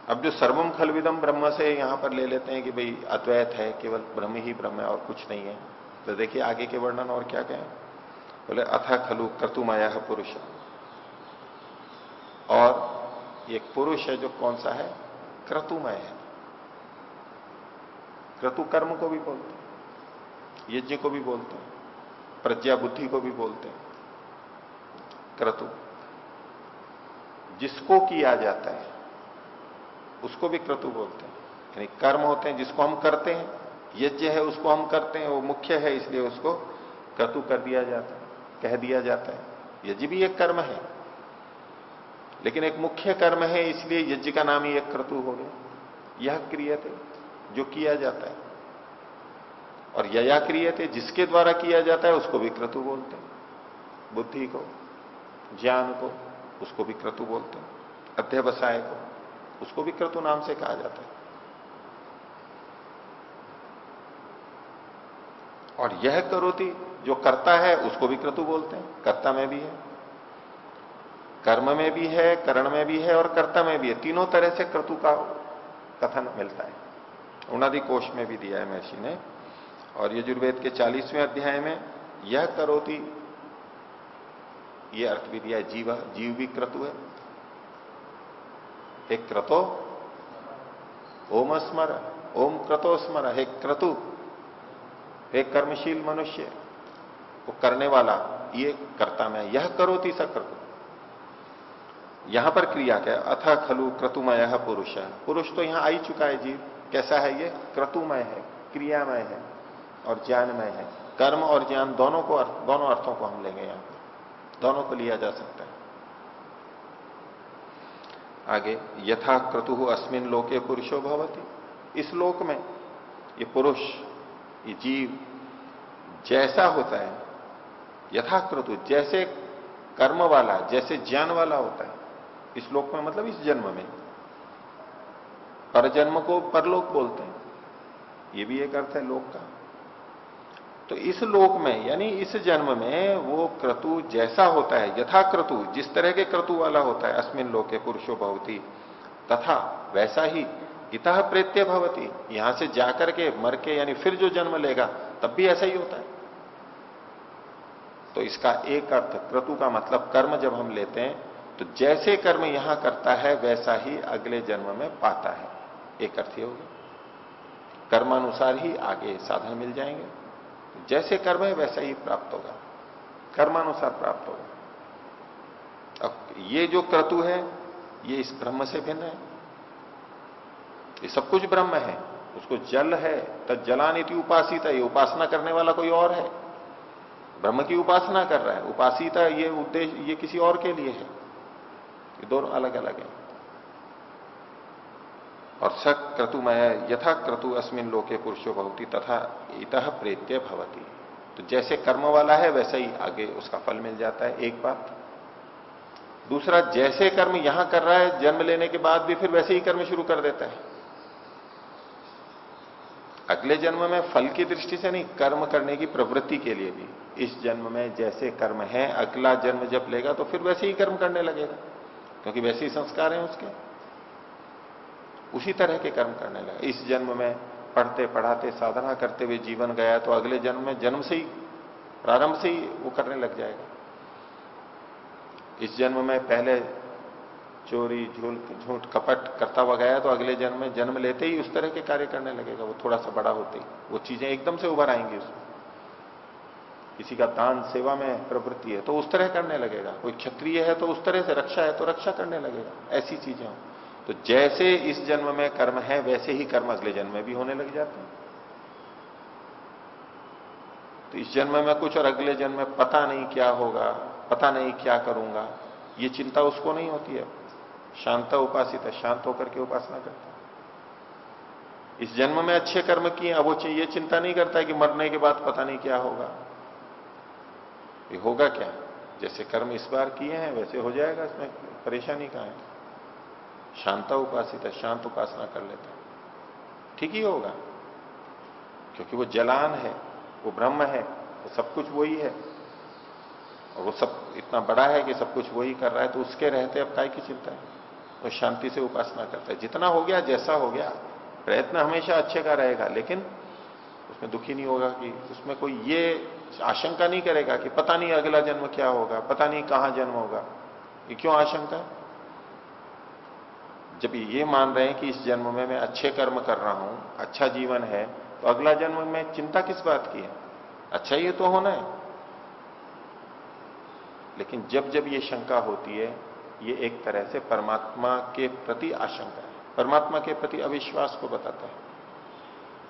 अब जो सर्वम खल विदम ब्रह्म से यहाँ पर ले लेते हैं कि भाई अद्वैत है, केवल ब्रह्म ही ब्रह्म है और कुछ नहीं है। तो देखिए आगे के वर्णन और क्या कहें? बोले, अथ खलु क्रतुमाया पुरुष। और एक पुरुष है जो कौन सा है? क्रतुमय है। क्रतु कर्म को भी बोलते हैं। यज्ञ को भी बोलते हैं। प्रज्ञा बुद्धि को भी बोलते हैं। क्रतु, जिसको किया जाता है, उसको भी क्रतु बोलते हैं। यानी कर्म होते हैं, जिसको हम करते हैं, यज्ञ है, उसको हम करते हैं, वो मुख्य है, इसलिए उसको क्रतु कर दिया जाता है, कह दिया जाता है। यज्ञ भी एक कर्म है, लेकिन एक मुख्य कर्म है, इसलिए यज्ञ का नाम ही एक क्रतु हो गया। यह क्रिया क्रियते जो किया जाता है। और यया क्रियते जिसके द्वारा किया जाता है, उसको भी क्रतु बोलते हैं। बुद्धि को, ज्ञान को, उसको भी क्रतु बोलते हैं। अध्यवसाय को, उसको भी क्रतु नाम से कहा जाता है। और यह करोती जो करता है, उसको भी क्रतु बोलते हैं। कर्ता में भी है, कर्म में भी है, करण में भी है और कर्ता में भी है। तीनों तरह से क्रतु का कथन मिलता है। उनादि कोष में भी दिया है महर्षि ने। और यजुर्वेद के चालीसवें अध्याय में यह करोती, ये अर्थ भी दिया है जीव जीव भी क्रतु है। एक क्रतो, ओम स्मर, ओम क्रतो स्मर, हे क्रतु, हे कर्मशील मनुष्य, वो करने वाला, ये कर्ता में, यह करोती स क्रतु यहाँ पर क्रिया क्या? अथ खलु क्रतुमय पुरुष। है पुरुष तो यहाँ आ ही चुका है जीव। कैसा है ये? क्रतुमय है, क्रियामय है। और ज्ञानमय है। कर्म और ज्ञान दोनों को अर्थ, दोनों अर्थों को हम लेंगे यहाँ पर दोनों को लिया जा सकता है। आगे यथा क्रतु अस्मिन लोके पुरुषो भवती। इस लोक में ये पुरुष ये जीव जैसा होता है यथाक्रतु जैसे कर्म वाला जैसे ज्ञान वाला होता है इस लोक में मतलब इस जन्म में। परजन्म को परलोक बोलते हैं। ये भी एक अर्थ है लोक का। तो इस लोक में, यानी इस जन्म में, वो क्रतु जैसा होता है यथा क्रतु जिस तरह के क्रतु वाला होता है, अस्मिन लोके पुरुषो भवती, तथा वैसा ही इतः प्रेत्य भवती। यहाँ से जाकर के मर के, यानी फिर जो जन्म लेगा, तब भी ऐसा ही होता है। तो इसका एक अर्थ, क्रतु का मतलब कर्म जब हम लेते हैं तो जैसे कर्म यहाँ करता है, वैसा ही अगले जन्म में पाता है। एक अर्थ ये होगा। कर्मानुसार ही आगे साधन मिल जाएँगे। जैसे कर्म है, वैसा ही प्राप्त होगा। कर्मानुसार प्राप्त होगा। अब ये जो क्रतु है, ये इस ब्रह्म से भिन्न है। ये सब कुछ ब्रह्म है। उसको जल है तब जलानीति उपासिता ये उपासना करने वाला कोई और है। ब्रह्म की उपासना कर रहा है। उपासिता ये उद्देश्य, ये किसी और के लिए है। ये दोनों अलग अलग है। और स क्रतुमय यथा क्रतु अस्मिन लोके पुरुषो भवती, तथा इत प्रेत्य भवती। तो जैसे कर्म वाला है, वैसे ही आगे उसका फल मिल जाता है, एक बात। दूसरा, जैसे कर्म यहाँ कर रहा है, जन्म लेने के बाद भी फिर वैसे ही कर्म शुरू कर देता है। अगले जन्म में फल की दृष्टि से नहीं, कर्म करने की प्रवृत्ति के लिए भी। इस जन्म में जैसे कर्म है, अगला जन्म जब लेगा तो फिर वैसे ही कर्म करने लगेगा, क्योंकि वैसे ही संस्कार हैं उसके। उसी तरह के कर्म करने लगा। इस जन्म में पढ़ते, पढ़ाते, साधना करते हुए जीवन गया तो अगले जन्म में जन्म से ही, प्रारंभ से ही वो करने लग जाएगा। इस जन्म में पहले चोरी, झूल, झूठ, कपट करता हुआ गया तो अगले जन्म में जन्म लेते ही उस तरह के कार्य करने लगेगा। वो थोड़ा सा बड़ा होते ही, वो चीज़ें एकदम से उभर आएँगी उसमें। किसी का दान, सेवा में प्रवृत्ति है तो उस तरह करने लगेगा। कोई क्षत्रिय है तो उस तरह से रक्षा है तो रक्षा करने लगेगा। ऐसी चीज़ें हो। तो जैसे इस जन्म में कर्म है, वैसे ही कर्म अगले जन्म में भी होने लग जाते हैं। तो इस जन्म में कुछ और अगले जन्म में पता नहीं क्या होगा, पता नहीं क्या करूँगा, ये चिंता उसको नहीं होती है। शांत उपासित है, शांत होकर के उपासना करता है। इस जन्म में अच्छे कर्म किए, अब वो ये चिंता नहीं करता है कि मरने के बाद पता नहीं क्या होगा। ये होगा क्या? जैसे कर्म इस बार किए हैं, वैसे हो जाएगा, इसमें परेशानी कहाँ है? शांता उपासित है, शांत उपासना कर लेता है। ठीक ही होगा। क्योंकि वो जलान है, वो ब्रह्म है, वो सब कुछ वही है। और वो सब इतना बड़ा है कि सब कुछ वही कर रहा है तो उसके रहते अब काय की चिंता है? वो शांति से उपासना करता है। जितना हो गया, जैसा हो गया, प्रयत्न हमेशा अच्छे का रहेगा, लेकिन उसमें दुखी नहीं होगा कि उसमें कोई ये आशंका नहीं करेगा कि पता नहीं अगला जन्म क्या होगा, पता नहीं कहाँ जन्म होगा। ये क्यों आशंका जब ये मान रहे हैं कि इस जन्म में मैं अच्छे कर्म कर रहा हूँ अच्छा जीवन है तो अगला जन्म में चिंता किस बात की है? अच्छा ये तो होना है। लेकिन जब जब ये शंका होती है, ये एक तरह से परमात्मा के प्रति आशंका है। परमात्मा के प्रति अविश्वास को बताता है।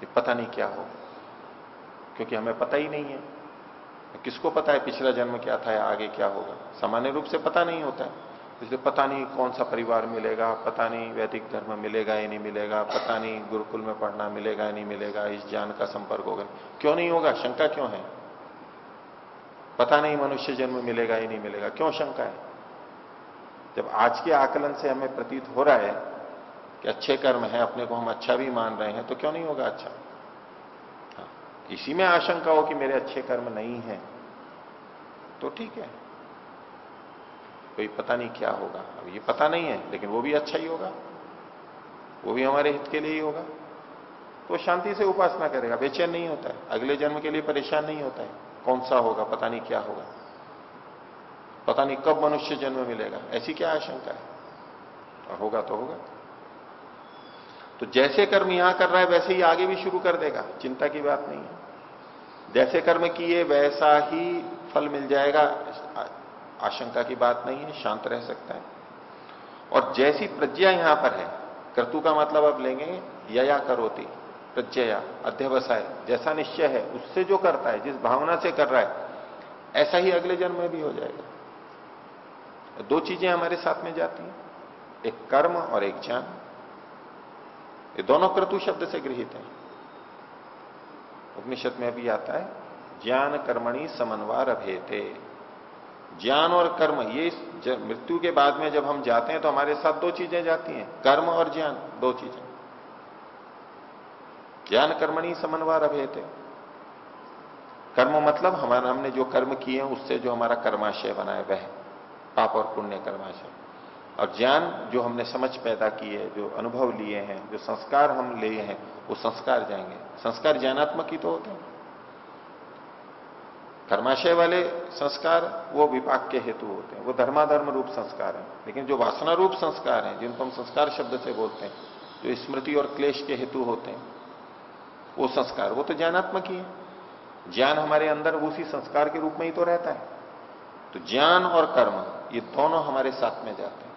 ये पता नहीं क्या हो क्योंकि हमें पता ही नहीं है। किसको पता है पिछला जन्म क्या था या आगे क्या होगा? सामान्य रूप से पता नहीं होता है। इसलिए पता नहीं कौन सा परिवार मिलेगा, पता नहीं वैदिक धर्म मिलेगा या नहीं मिलेगा, पता नहीं गुरुकुल में पढ़ना मिलेगा या नहीं मिलेगा, इस ज्ञान का संपर्क होगा। क्यों नहीं होगा? शंका क्यों है? पता नहीं मनुष्य जन्म मिलेगा या नहीं मिलेगा। क्यों शंका है? जब आज के आकलन से हमें प्रतीत हो रहा है कि अच्छे कर्म है, अपने को हम अच्छा भी मान रहे हैं तो क्यों नहीं होगा अच्छा? हाँ इसी में आशंका हो कि मेरे अच्छे कर्म नहीं है तो ठीक है। कोई पता नहीं क्या होगा। अब ये पता नहीं है, लेकिन वो भी अच्छा ही होगा। वो भी हमारे हित के लिए ही होगा। तो शांति से उपासना करेगा, बेचैन नहीं होता है। अगले जन्म के लिए परेशान नहीं होता है। कौन सा होगा, पता नहीं क्या होगा। पता नहीं कब मनुष्य जन्म मिलेगा। ऐसी क्या आशंका है? और होगा तो होगा। तो जैसे कर्म यहाँ कर रहा है, वैसे ही आगे भी शुरू कर देगा। चिंता की बात नहीं है। जैसे कर्म किए, वैसा ही फल मिल जाएगा। आशंका की बात नहीं है, शांत रह सकता है। और जैसी प्रज्ञा यहाँ पर है, कर्तु का मतलब आप लेंगे, यया करोती, प्रज्ञया, अध्यवसाय, जैसा निश्चय है, उससे जो करता है, जिस भावना से कर रहा है, ऐसा ही अगले जन्म में भी हो जाएगा। दो चीज़ें हमारे साथ में जाती हैं, एक कर्म और एक ज्ञान। ये दोनों क्रतु शब्द से गृहित है। उपनिषद में भी आता है, ज्ञान कर्मणि समन्वार अभेते ज्ञान और कर्म, ये मृत्यु के बाद में जब हम जाते हैं तो हमारे साथ दो चीज़ें जाती हैं, कर्म और ज्ञान, दो चीज़ें। ज्ञान कर्मणी समन्वय अभेद कर्म मतलब हमारा, हमने जो कर्म किए हैं, उससे जो हमारा कर्माशय बना है, वह पाप और पुण्य कर्माशय। और ज्ञान जो हमने समझ पैदा किए जो अनुभव लिए हैं, जो संस्कार हम लिए हैं, वो संस्कार जाएँगे। संस्कार ज्ञानात्मक ही तो होते हैं। कर्माशय वाले संस्कार, वो विपाक के हेतु होते हैं। वो धर्माधर्म रूप संस्कार हैं। लेकिन जो वासना रूप संस्कार हैं, जिनको हम संस्कार शब्द से बोलते हैं, जो स्मृति और क्लेश के हेतु होते हैं, वो संस्कार। वो तो ज्ञानात्मक ही है। ज्ञान हमारे अंदर उसी संस्कार के रूप में ही तो रहता है। तो ज्ञान और कर्म, ये दोनों हमारे साथ में जाते हैं।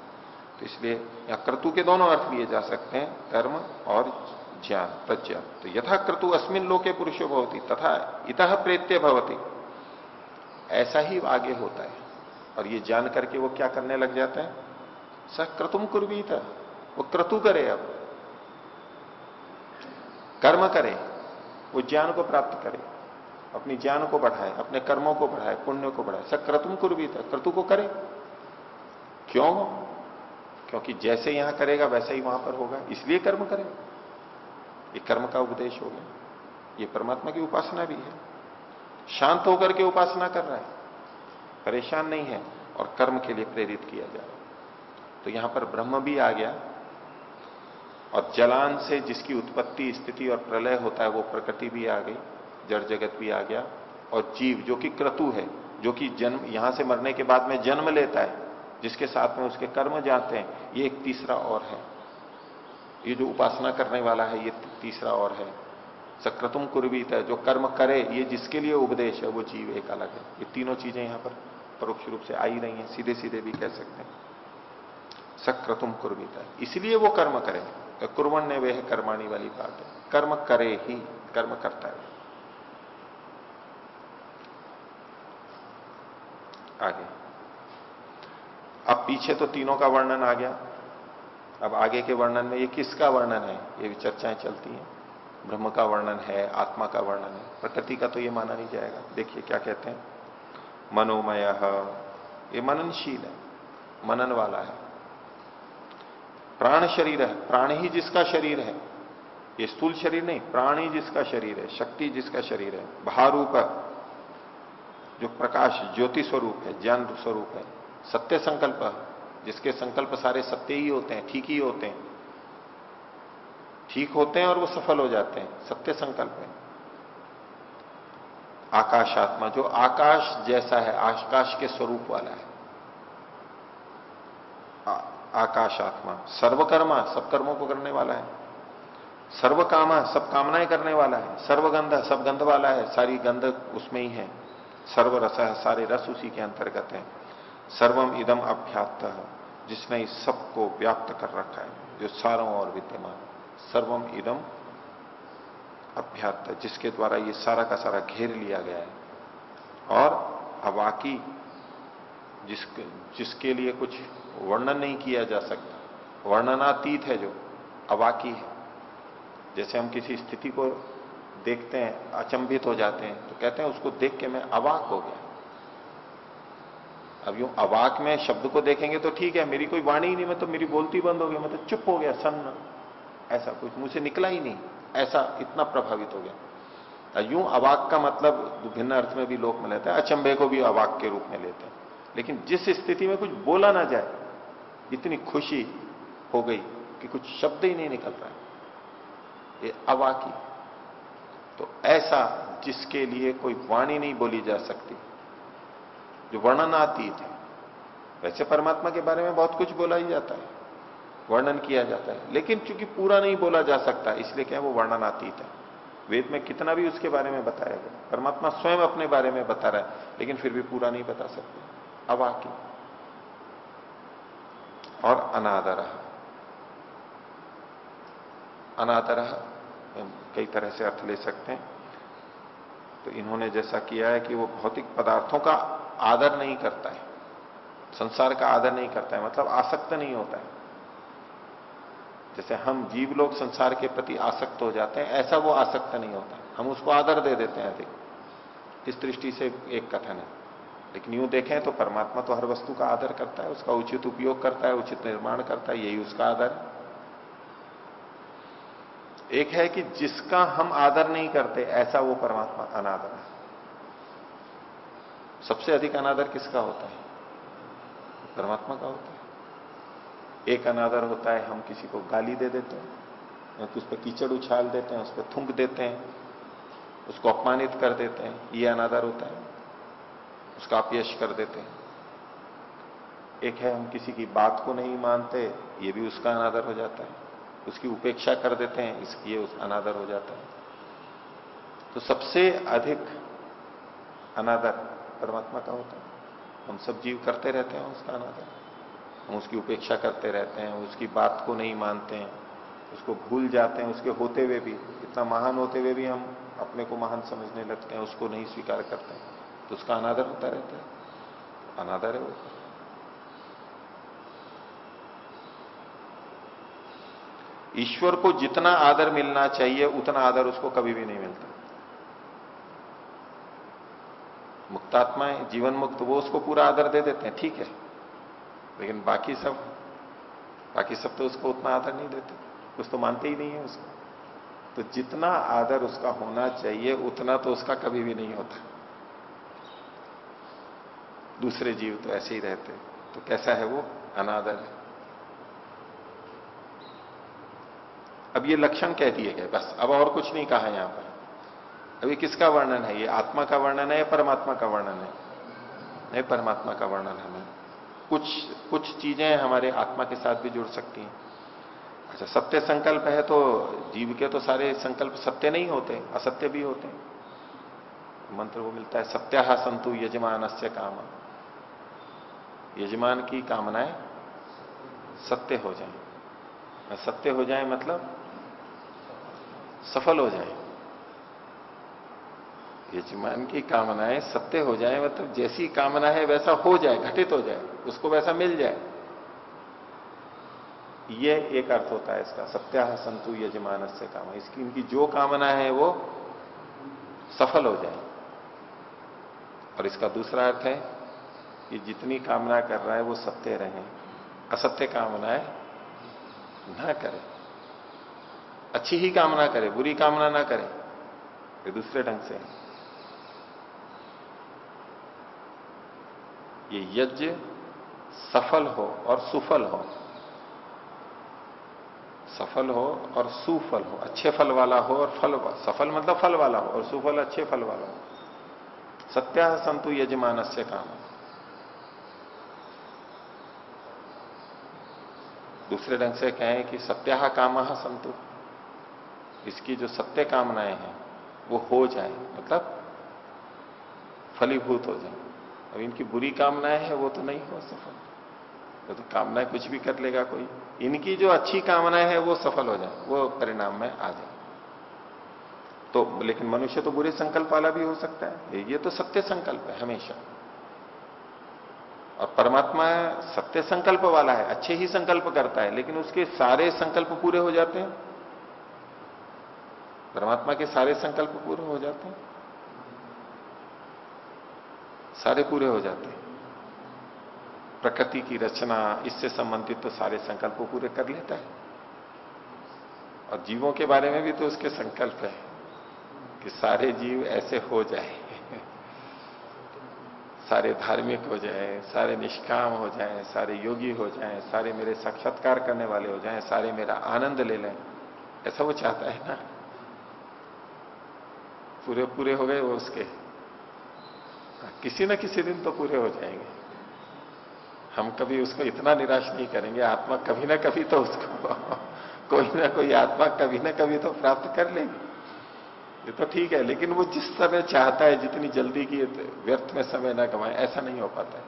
तो इसलिए यहाँ क्रतु के दोनों अर्थ लिए जा सकते हैं, कर्म और ज्ञान प्रज्ञा तो यथा क्रतु अस्मिन लोके पुरुषो भवती, तथा इत प्रेत्य भवती। ऐसा ही आगे होता है। और ये जान करके वो क्या करने लग जाता है? सक्रतुम कुर्वी था वो क्रतु करे अब। कर्म करे, वो ज्ञान को प्राप्त करे, अपनी ज्ञान को बढ़ाए, अपने कर्मों को बढ़ाए, पुण्य को बढ़ाए। सक्रतुम कुर्वी था क्रतु को करे। क्यों? क्योंकि जैसे यहाँ करेगा, वैसे ही वहाँ पर होगा। इसलिए कर्म करे। ये कर्म का उपदेश हो गया। ये परमात्मा की उपासना भी है। शांत होकर के उपासना कर रहा है। परेशान नहीं है और कर्म के लिए प्रेरित किया जा रहा है तो यहाँ पर ब्रह्म भी आ गया और जलान से जिसकी उत्पत्ति, स्थिति और प्रलय होता है, वो प्रकृति भी आ गई, जड़ जगत भी आ गया और जीव, जो कि क्रतु है, जो कि जन्म, यहाँ से मरने के बाद में जन्म लेता है, जिसके साथ में उसके कर्म जाते हैं, ये एक तीसरा और है। ये जो उपासना करने वाला है, ये तीसरा और है। सक्रतुम कुर्वीत जो कर्म करे, ये जिसके लिए उपदेश है, वो जीव एक अलग है। ये तीनों चीज़ें यहाँ पर परोक्ष रूप से आई रही हैं सीधे सीधे भी कह सकते हैं। सक्रतुम कुर्वीत इसलिए वो कर्म करे। कुर्बन ने वह कर्माणी वाली बात है। कर्म करे ही, कर्म करता है। आगे। अब पीछे तो तीनों का वर्णन आ गया। अब आगे के वर्णन में ये किसका वर्णन है? ये भी चर्चाएँ चलती हैं। ब्रह्म का वर्णन है, आत्मा का वर्णन है। प्रकृति का तो ये माना नहीं जाएगा। देखिए क्या कहते हैं। मनोमय ये मननशील है। मनन वाला है। प्राण शरीर है। प्राण ही जिसका शरीर है। ये स्थूल शरीर नहीं, प्राण ही जिसका शरीर है। शक्ति जिसका शरीर है। भारूप जो प्रकाश ज्योति स्वरूप है, ज्ञान स्वरूप है। सत्य संकल्प जिसके संकल्प सारे सत्य ही होते हैं, ठीक ही होते हैं। ठीक होते हैं और वो सफल हो जाते हैं, सत्य संकल्प है। आकाश आत्मा, जो आकाश जैसा है, आकाश के स्वरूप वाला है। आकाश आत्मा, सर्वकर्मा, सब कर्मों को करने वाला है। सर्व कामा सब कामनाएँ करने वाला है। सर्वगंध, सब गंध वाला है, सारी गंध उसमें ही है। सर्व रस है, सारे रस उसी के अंतर्गत है। सर्वम इदम अभ्यात जिसने इस सबको व्याप्त कर रखा है, जो सारों और विद्यमान। सर्वम इदम अभ्यात जिसके द्वारा ये सारा का सारा घेर लिया गया है। और अवाकी जिसके जिसके लिए कुछ वर्णन नहीं किया जा सकता, वर्णनातीत है जो अवाकी है। जैसे हम किसी स्थिति को देखते हैं, अचंभित हो जाते हैं तो कहते हैं उसको देख के मैं अवाक हो गया। अब यूँ अवाक में शब्द को देखेंगे तो ठीक है, मेरी कोई वाणी ही नहीं, मैं तो मेरी बोलती बंद हो गई, मैं तो चुप हो गया, सन्न। ऐसा कुछ मुझे निकला ही नहीं। ऐसा इतना प्रभावित हो गया। यूँ अवाक का मतलब भिन्न अर्थ में भी लोक में लेते हैं, अचंभे को भी अवाक के रूप में लेते हैं। लेकिन जिस स्थिति में कुछ बोला ना जाए, इतनी खुशी हो गई कि कुछ शब्द ही नहीं निकल रहा है। ये अवाकी। तो ऐसा जिसके लिए कोई वाणी नहीं बोली जा सकती, जो वर्णनातीत है। वैसे परमात्मा के बारे में बहुत कुछ बोला ही जाता है। वर्णन किया जाता है। लेकिन चूँकि पूरा नहीं बोला जा सकता, इसलिए क्या वो वर्णनातीत है। वेद में कितना भी उसके बारे में बताया गया, परमात्मा स्वयं अपने बारे में बता रहा है, लेकिन फिर भी पूरा नहीं बता सकते। अवाकी और अनादर। अनादर कई तरह से अर्थ ले सकते हैं। तो इन्होंने जैसा किया है कि वो भौतिक पदार्थों का आदर नहीं करता है। संसार का आदर नहीं करता है मतलब आसक्त नहीं होता है। जैसे हम जीव लोग संसार के प्रति आसक्त हो जाते हैं, ऐसा वो आसक्त नहीं होता। हम उसको आदर दे देते हैं अधिक। इस दृष्टि से एक कथन है। लेकिन यूँ देखें तो परमात्मा तो हर वस्तु का आदर करता है, उसका उचित उपयोग करता है, उचित निर्माण करता है, यही उसका आदर। है एक है कि जिसका हम आदर नहीं करते, ऐसा वो परमात्मा अनादर है। सबसे अधिक अनादर किसका होता है? परमात्मा का होता है। एक अनादर होता है, हम किसी को गाली दे देते हैं उस पर कीचड़ उछाल देते हैं, उस पर थूक देते हैं, उसको अपमानित कर देते हैं, ये अनादर होता है, उसका अपयश कर देते हैं। एक है, हम किसी की बात को नहीं मानते, ये भी उसका अनादर हो जाता है, उसकी उपेक्षा कर देते हैं इसलिए उस अनादर हो जाता है। तो सबसे अधिक अनादर परमात्मा का होता है, हम सब जीव करते रहते हैं उसका अनादर। हम उसकी उपेक्षा करते रहते हैं, उसकी बात को नहीं मानते हैं, उसको भूल जाते हैं, उसके होते हुए भी, इतना महान होते हुए भी हम अपने को महान समझने लगते हैं, उसको नहीं स्वीकार करते हैं। तो उसका अनादर होता रहता है। अनादर है वो। ईश्वर को जितना आदर मिलना चाहिए, उतना आदर उसको कभी भी नहीं मिलता। मुक्तात्माएँ, जीवन मुक्त, वो उसको पूरा आदर दे देते हैं, ठीक है। लेकिन बाकी सब बाकी सब तो उसको उतना आदर नहीं देते। कुछ तो मानते ही नहीं है उसको। तो जितना आदर उसका होना चाहिए, उतना तो उसका कभी भी नहीं होता। दूसरे जीव तो ऐसे ही रहते तो कैसा है वो? अनादर। है अब ये लक्षण कह दिए गए, बस। अब और कुछ नहीं कहा यहाँ पर। अभी किसका वर्णन है? ये आत्मा का वर्णन है या परमात्मा का वर्णन है? नहीं, परमात्मा का वर्णन है। कुछ कुछ चीज़ें हमारे आत्मा के साथ भी जुड़ सकती हैं। अच्छा सत्य संकल्प है तो जीव के तो सारे संकल्प सत्य नहीं होते, असत्य भी होते हैं। मंत्र वो मिलता है, सत्या संतु यजमान से काम। यजमान की कामनाएँ सत्य हो जाए। सत्य हो जाए मतलब सफल हो जाए। यजमान की कामनाएँ सत्य हो जाए मतलब जैसी कामना है वैसा हो जाए, घटित हो जाए, उसको वैसा मिल जाए। ये एक अर्थ होता है इसका, सत्या संतु यजमान से काम इसकी इनकी जो कामना है वो सफल हो जाए। और इसका दूसरा अर्थ है कि जितनी कामना कर रहा है वो सत्य रहे, असत्य कामनाएँ ना करे। अच्छी ही कामना करे, बुरी कामना ना करे, ये दूसरे ढंग से ये यज्ञ सफल हो और सुफल हो। सफल हो और सुफल हो। अच्छे फल वाला हो और फल सफल मतलब फल वाला हो और सुफल अच्छे फल वाला हो। सत्या संतु यजमान से काम। दूसरे ढंग से कहें कि सत्या काम संतु। इसकी जो सत्य कामनाएँ हैं, वो हो जाए मतलब फलीभूत हो जाए। अब इनकी बुरी कामनाएँ है, वो तो नहीं हो सफल। वो तो कामनाएँ कुछ भी कर लेगा कोई। इनकी जो अच्छी कामनाएँ है, वो सफल हो जाए, वो परिणाम में आ जाए। तो लेकिन मनुष्य तो बुरे संकल्प वाला भी हो सकता है। ये तो सत्य संकल्प है, हमेशा। और परमात्मा सत्य संकल्प वाला है, अच्छे ही संकल्प करता है, लेकिन उसके सारे संकल्प पूरे हो जाते हैं। परमात्मा के सारे संकल्प पूरे हो जाते हैं। सारे पूरे हो जाते प्रकृति की रचना, इससे संबंधित तो सारे संकल्प पूरे कर लेता है। और जीवों के बारे में भी तो उसके संकल्प है कि सारे जीव ऐसे हो जाए, सारे धार्मिक हो जाए, सारे निष्काम हो जाए, सारे योगी हो जाए, सारे मेरे साक्षात्कार करने वाले हो जाए, सारे मेरा आनंद ले लें। ऐसा वो चाहता है ना? पूरे पूरे हो गए वो उसके। किसी ना किसी दिन तो पूरे हो जाएँगे। हम कभी उसको इतना निराश नहीं करेंगे, आत्मा कभी ना कभी तो उसको कोई ना कोई आत्मा कभी ना कभी तो प्राप्त कर लेगी। ये तो ठीक है, लेकिन वो जिस समय चाहता है, जितनी जल्दी की व्यर्थ में समय ना कमाए, ऐसा नहीं हो पाता है।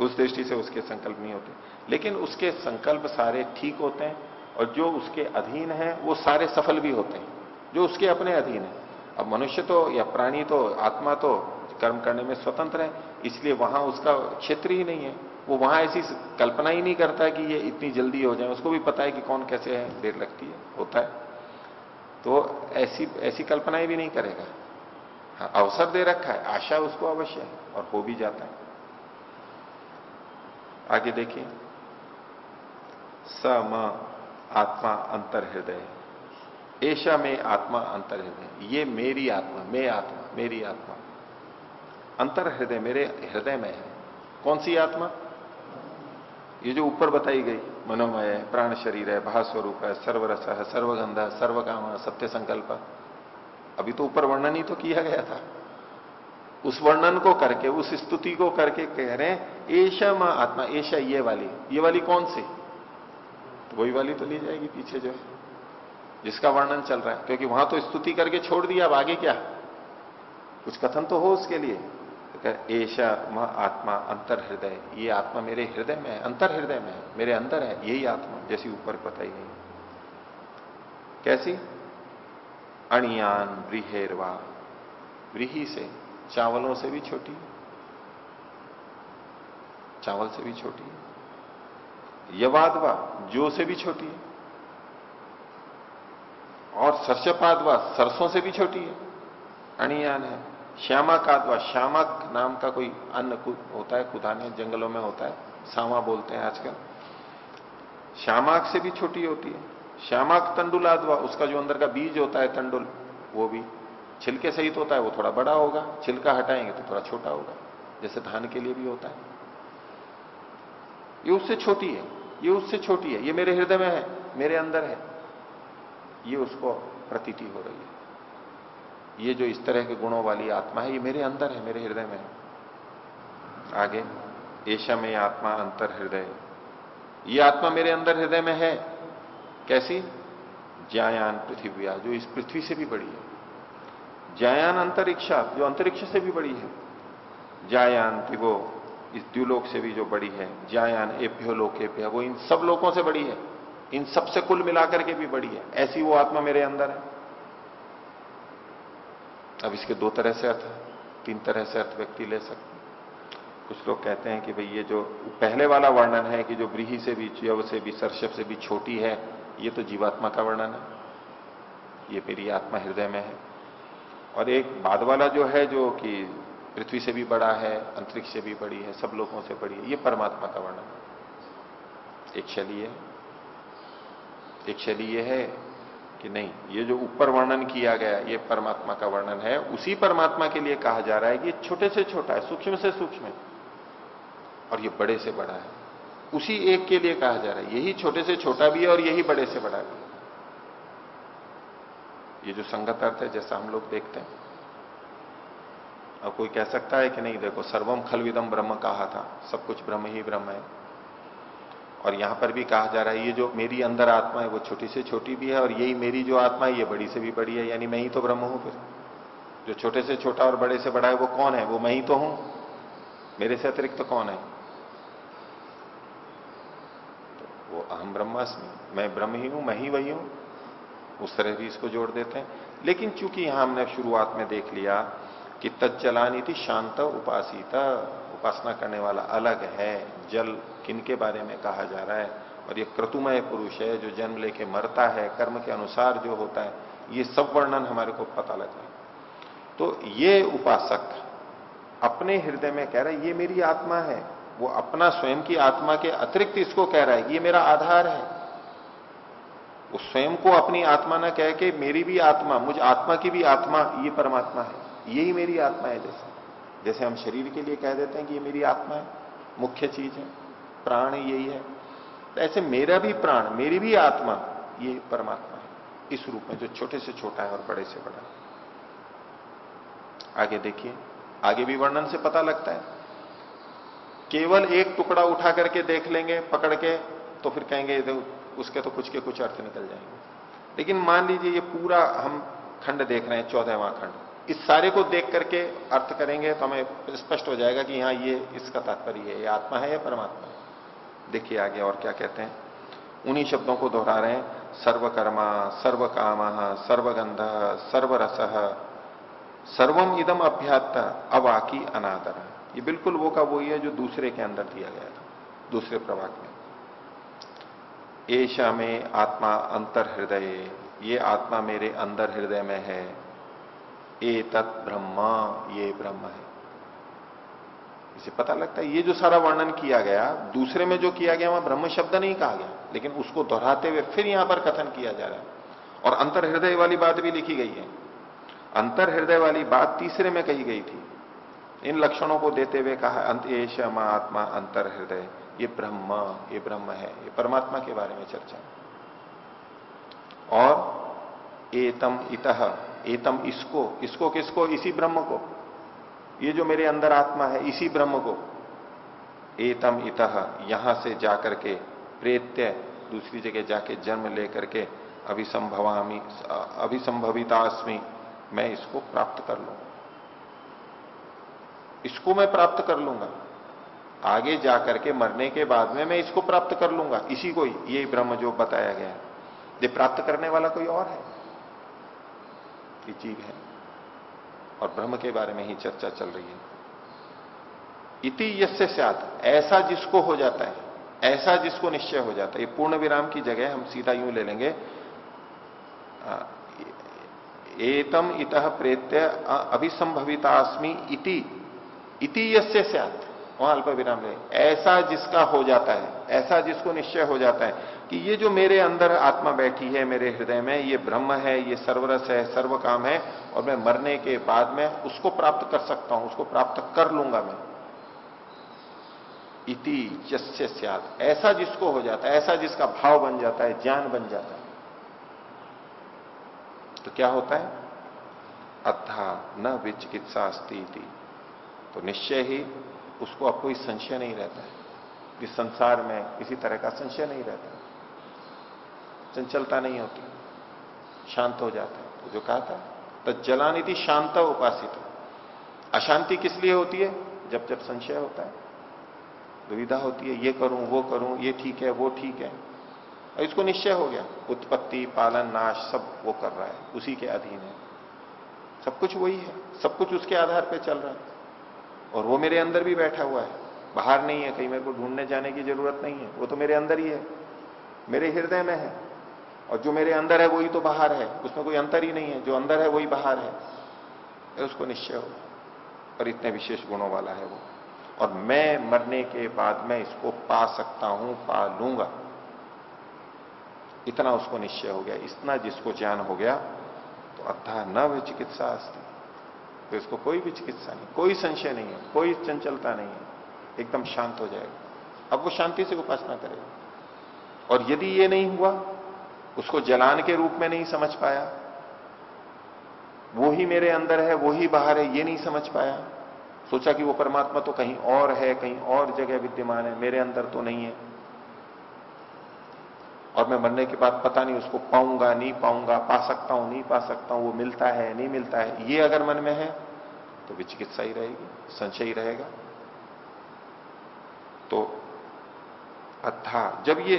उस दृष्टि से उसके संकल्प नहीं होते। लेकिन उसके संकल्प सारे ठीक होते हैं, और जो उसके अधीन है, वो सारे सफल भी होते हैं। जो उसके अपने अधीन है। अब मनुष्य तो या प्राणी तो आत्मा तो कर्म करने में स्वतंत्र है, इसलिए वहाँ उसका क्षेत्र ही नहीं है। वो वहाँ ऐसी कल्पना ही नहीं करता कि ये इतनी जल्दी हो जाए। उसको भी पता है कि कौन कैसे है, देर लगती है, होता है। तो ऐसी ऐसी कल्पनाएँ भी नहीं करेगा। हाँ अवसर दे रखा है, आशा उसको अवश्य है और हो भी जाता है। आगे देखिए। स म आत्मा अंतर हृदय। ऐशा में आत्मा अंतर हृदय। ये मेरी आत्मा, मैं आत्मा, मेरी आत्मा। अंतर हृदय मेरे हृदय में है। कौन सी आत्मा? ये जो ऊपर बताई गई, मनोमय है, प्राण शरीर है, भास्वरूप है, सर्वरस है, सर्वगंध है, सर्वकाम सत्य संकल्प अभी तो ऊपर वर्णन ही तो किया गया था। उस वर्णन को करके, उस स्तुति को करके कह रहे हैं ऐशा माँ आत्मा ऐशा ये वाली। ये वाली कौन सी? तो वही वाली तो ली जाएगी पीछे जो है, जिसका वर्णन चल रहा है। क्योंकि वहाँ तो स्तुति करके छोड़ दिया, अब आगे क्या? कुछ कथन तो हो उसके लिए। ऐशा म आत्मा अंतर हृदय ये आत्मा मेरे हृदय में है अंतर हृदय में है, मेरे अंदर है, यही आत्मा, जैसी ऊपर बताई गई कैसी? अणियान ब्रीहेरवा ब्रीही से, चावलों से भी छोटी, चावल से भी छोटी है यवादवा, जो से भी छोटी है और सरसपादवा, सरसों से भी छोटी है, अणियान है। श्यामक आदवा श्यामक नाम का कोई अन्न होता है खुदाने जंगलों में होता है सामा बोलते हैं आजकल। श्यामाक से भी छोटी होती है। श्यामाक तंडुल आदवा उसका जो अंदर का बीज होता है, तंडुल, वो भी छिलके सहित होता है, वो थोड़ा बड़ा होगा। छिलका हटाएँगे तो थोड़ा छोटा होगा, जैसे धान के लिए भी होता है। ये उससे छोटी है, ये उससे छोटी है, ये मेरे हृदय में है, मेरे अंदर है। ये उसको प्रतीति हो रही है। ये जो इस तरह के गुणों वाली आत्मा है, ये मेरे अंदर है, मेरे हृदय में है। आगे ऐशा में आत्मा अंतर हृदय ये आत्मा मेरे अंदर हृदय में है। कैसी? ज्यायान पृथ्वी जो इस पृथ्वी से भी बड़ी है। ज्यायान अंतरिक्षा, जो अंतरिक्ष से भी बड़ी है। जायान वो इस द्व्यूलोक से भी जो बड़ी है। ज्यायान एभ्यो लोक एभ्य वो इन सब लोगों से बड़ी है। इन सबसे कुल मिलाकर के भी बड़ी है। ऐसी वो आत्मा मेरे अंदर है। अब इसके दो तरह से अर्थ, तीन तरह से अर्थ व्यक्ति ले सकते कुछ लोग कहते हैं कि भाई ये जो पहले वाला वर्णन है कि जो ब्रीही से भी यव से भी सरसप से भी छोटी है, ये तो जीवात्मा का वर्णन है। ये मेरी आत्मा हृदय में है। और एक बाद वाला जो है, जो कि पृथ्वी से भी बड़ा है, अंतरिक्ष से भी बड़ी है, सब लोगों से बड़ी है, ये परमात्मा का वर्णन है। एक शैली है। एक शैली ये है कि नहीं, ये जो ऊपर वर्णन किया गया, ये परमात्मा का वर्णन है, उसी परमात्मा के लिए कहा जा रहा है कि ये छोटे से छोटा है, सूक्ष्म से सूक्ष्म है। और ये बड़े से बड़ा है। उसी एक के लिए कहा जा रहा है। यही छोटे से छोटा भी है और यही बड़े से बड़ा भी है। ये जो संगत अर्थ है, जैसा हम लोग देखते हैं। और कोई कह सकता है कि नहीं, देखो, सर्वम खलविदम ब्रह्म कहा था, सब कुछ ब्रह्म ही ब्रह्म है। और यहाँ पर भी कहा जा रहा है, ये जो मेरी अंदर आत्मा है, वो छोटी से छोटी भी है और यही मेरी जो आत्मा है, ये बड़ी से भी बड़ी है। यानी मैं ही तो ब्रह्म हूँ फिर। जो छोटे से छोटा और बड़े से बड़ा है, वो कौन है? वो मैं ही तो हूँ। मेरे से अतिरिक्त तो कौन है? तो वो अहम ब्रह्मास्मि। मैं ब्रह्म ही हूँ, मैं ही वही हूँ। उस तरह भी इसको जोड़ देते हैं। लेकिन चूँकि यहाँ हमने शुरुआत में देख लिया कि तत्जलानी थी शांत उपासिता। उपासना करने वाला अलग है। जल किन के बारे में कहा जा रहा है? और ये क्रतुमय पुरुष है जो जन्म लेके मरता है, कर्म के अनुसार जो होता है, ये सब वर्णन हमारे को पता लगा तो ये उपासक अपने हृदय में कह रहा है, ये मेरी आत्मा है। वो अपना स्वयं की आत्मा के अतिरिक्त इसको कह रहा है ये मेरा आधार है। वो स्वयं को अपनी आत्मा ना कह के, मेरी भी आत्मा, मुझ आत्मा की भी आत्मा, ये परमात्मा है। यही मेरी आत्मा है जैसे। जैसे हम शरीर के लिए कह देते हैं कि ये मेरी आत्मा है, मुख्य चीज़ है, प्राण यही है। तो ऐसे मेरा भी प्राण, मेरी भी आत्मा, ये परमात्मा है, इस रूप में जो छोटे से छोटा है और बड़े से बड़ा आगे देखिए, आगे भी वर्णन से पता लगता है। केवल एक टुकड़ा उठा करके देख लेंगे, पकड़ के तो फिर कहेंगे तो उसके तो कुछ के कुछ अर्थ निकल जाएँगे। लेकिन मान लीजिए ये पूरा हम खंड देख रहे हैं, चौदहवा खंड। इस सारे को देख करके अर्थ करेंगे तो हमें स्पष्ट हो जाएगा कि यहाँ ये इसका तात्पर्य है, ये आत्मा है या परमात्मा है। देखिए आगे और क्या कहते हैं। उन्हीं शब्दों को दोहरा रहे हैं। सर्वकर्मा सर्व काम सर्वगंध, सर्वरस सर्वम इदम अभ्यात अवाकी अनादर। ये बिल्कुल वो का वही है जो दूसरे के अंदर दिया गया था, दूसरे प्रभाग में। ऐशा में आत्मा अंतर हृदय ये आत्मा मेरे अंदर हृदय में है। ए तत् ब्रह्म, ये ब्रह्म है। इसे पता लगता है, ये जो सारा वर्णन किया गया, दूसरे में जो किया गया, वहाँ ब्रह्म शब्द नहीं कहा गया, लेकिन उसको दोहराते हुए फिर यहाँ पर कथन किया जा रहा है। और अंतर हृदय वाली बात भी लिखी गई है। अंतर हृदय वाली बात तीसरे में कही गई थी। इन लक्षणों को देते हुए कहा, अंत एश आत्मा अंतर हृदय ये ब्रह्म ये ब्रह्म है। ये परमात्मा के बारे में चर्चा। और एतम इतः। एतम इसको इसको किसको? इसी ब्रह्म को। ये जो मेरे अंदर आत्मा है, इसी ब्रह्म को। एतम इतः, यहाँ से जाकर के प्रेत्य, दूसरी जगह जाके जन्म लेकर के अभिसंभवामी, अभिसंभवितास्मी, मैं इसको प्राप्त कर लूँगा इसको मैं प्राप्त कर लूँगा। आगे जाकर के मरने के बाद में मैं इसको प्राप्त कर लूँगा। इसी को ही, ये ब्रह्म जो बताया गया ये प्राप्त करने वाला कोई और है? ये जीव है और ब्रह्म के बारे में ही चर्चा चल रही है। इति यस्य सात ऐसा जिसको हो जाता है, ऐसा जिसको निश्चय हो जाता है। ये पूर्ण विराम की जगह हम सीधा यूँ ले लेंगे। एतम इत प्रेत्य अभिसंभवितास्मी इति। इति यस्य स्यात, वहाँ अल्प विराम ले। ऐसा जिसका हो जाता है, ऐसा जिसको निश्चय हो जाता है कि ये जो मेरे अंदर आत्मा बैठी है, मेरे हृदय में, ये ब्रह्म है, ये सर्वरस है सर्व काम है, और मैं मरने के बाद में उसको प्राप्त कर सकता हूँ, उसको प्राप्त कर लूँगा मैं। इति जस्य स्यात। ऐसा जिसको हो जाता है, ऐसा जिसका भाव बन जाता है, ज्ञान बन जाता है। तो क्या होता है? अथा न विचिकित्सा अस्ती तो निश्चय ही उसको अब कोई संशय नहीं रहता है। इस संसार में किसी तरह का संशय नहीं रहता। चंचलता नहीं होती। शांत हो जाता है। तो जो कहा था तो जलानिधि शांत उपासित। अशांति किस लिए होती है? जब जब संशय होता है। दुविधा होती है, ये करूँ, वो करूँ, ये ठीक है, वो ठीक है। और इसको निश्चय हो गया। उत्पत्ति, पालन, नाश, सब वो कर रहा है। उसी के अधीन है। सब कुछ वही है। सब कुछ उसके आधार पर चल रहा है। और वो मेरे अंदर भी बैठा हुआ है। बाहर नहीं है, कहीं मेरे को ढूँढने जाने की ज़रूरत नहीं है। वो तो मेरे अंदर ही है। मेरे हृदय में है। और जो मेरे अंदर है वही तो बाहर है। उसमें कोई अंतर ही नहीं है। जो अंदर है वही बाहर है। उसको निश्चय हो और इतने विशेष गुणों वाला है वो। और मैं मरने के बाद मैं इसको पा सकता हूँ, पा लूँगा। इतना उसको निश्चय हो गया। इतना जिसको ज्ञान हो गया तो अतः न वे चिकित्सा अस्थित तो इसको कोई भी चिकित्सा नहीं। कोई संशय नहीं है। कोई चंचलता नहीं है। एकदम शांत हो जाएगा। अब वो शांति से उपासना करेगा। और यदि ये नहीं हुआ उसको जलान के रूप में नहीं समझ पाया। वो ही मेरे अंदर है, वो ही बाहर है, ये नहीं समझ पाया। सोचा कि वो परमात्मा तो कहीं और है, कहीं और जगह विद्यमान है, मेरे अंदर तो नहीं है। और मैं मरने के बाद पता नहीं उसको पाऊँगा, नहीं पाऊँगा, पा सकता हूँ, नहीं पा सकता हूँ, वो मिलता है, नहीं मिलता है। ये अगर मन में है तो विचिकित्सा ही रहेगी, संशय ही रहेगा। तो अथा, जब ये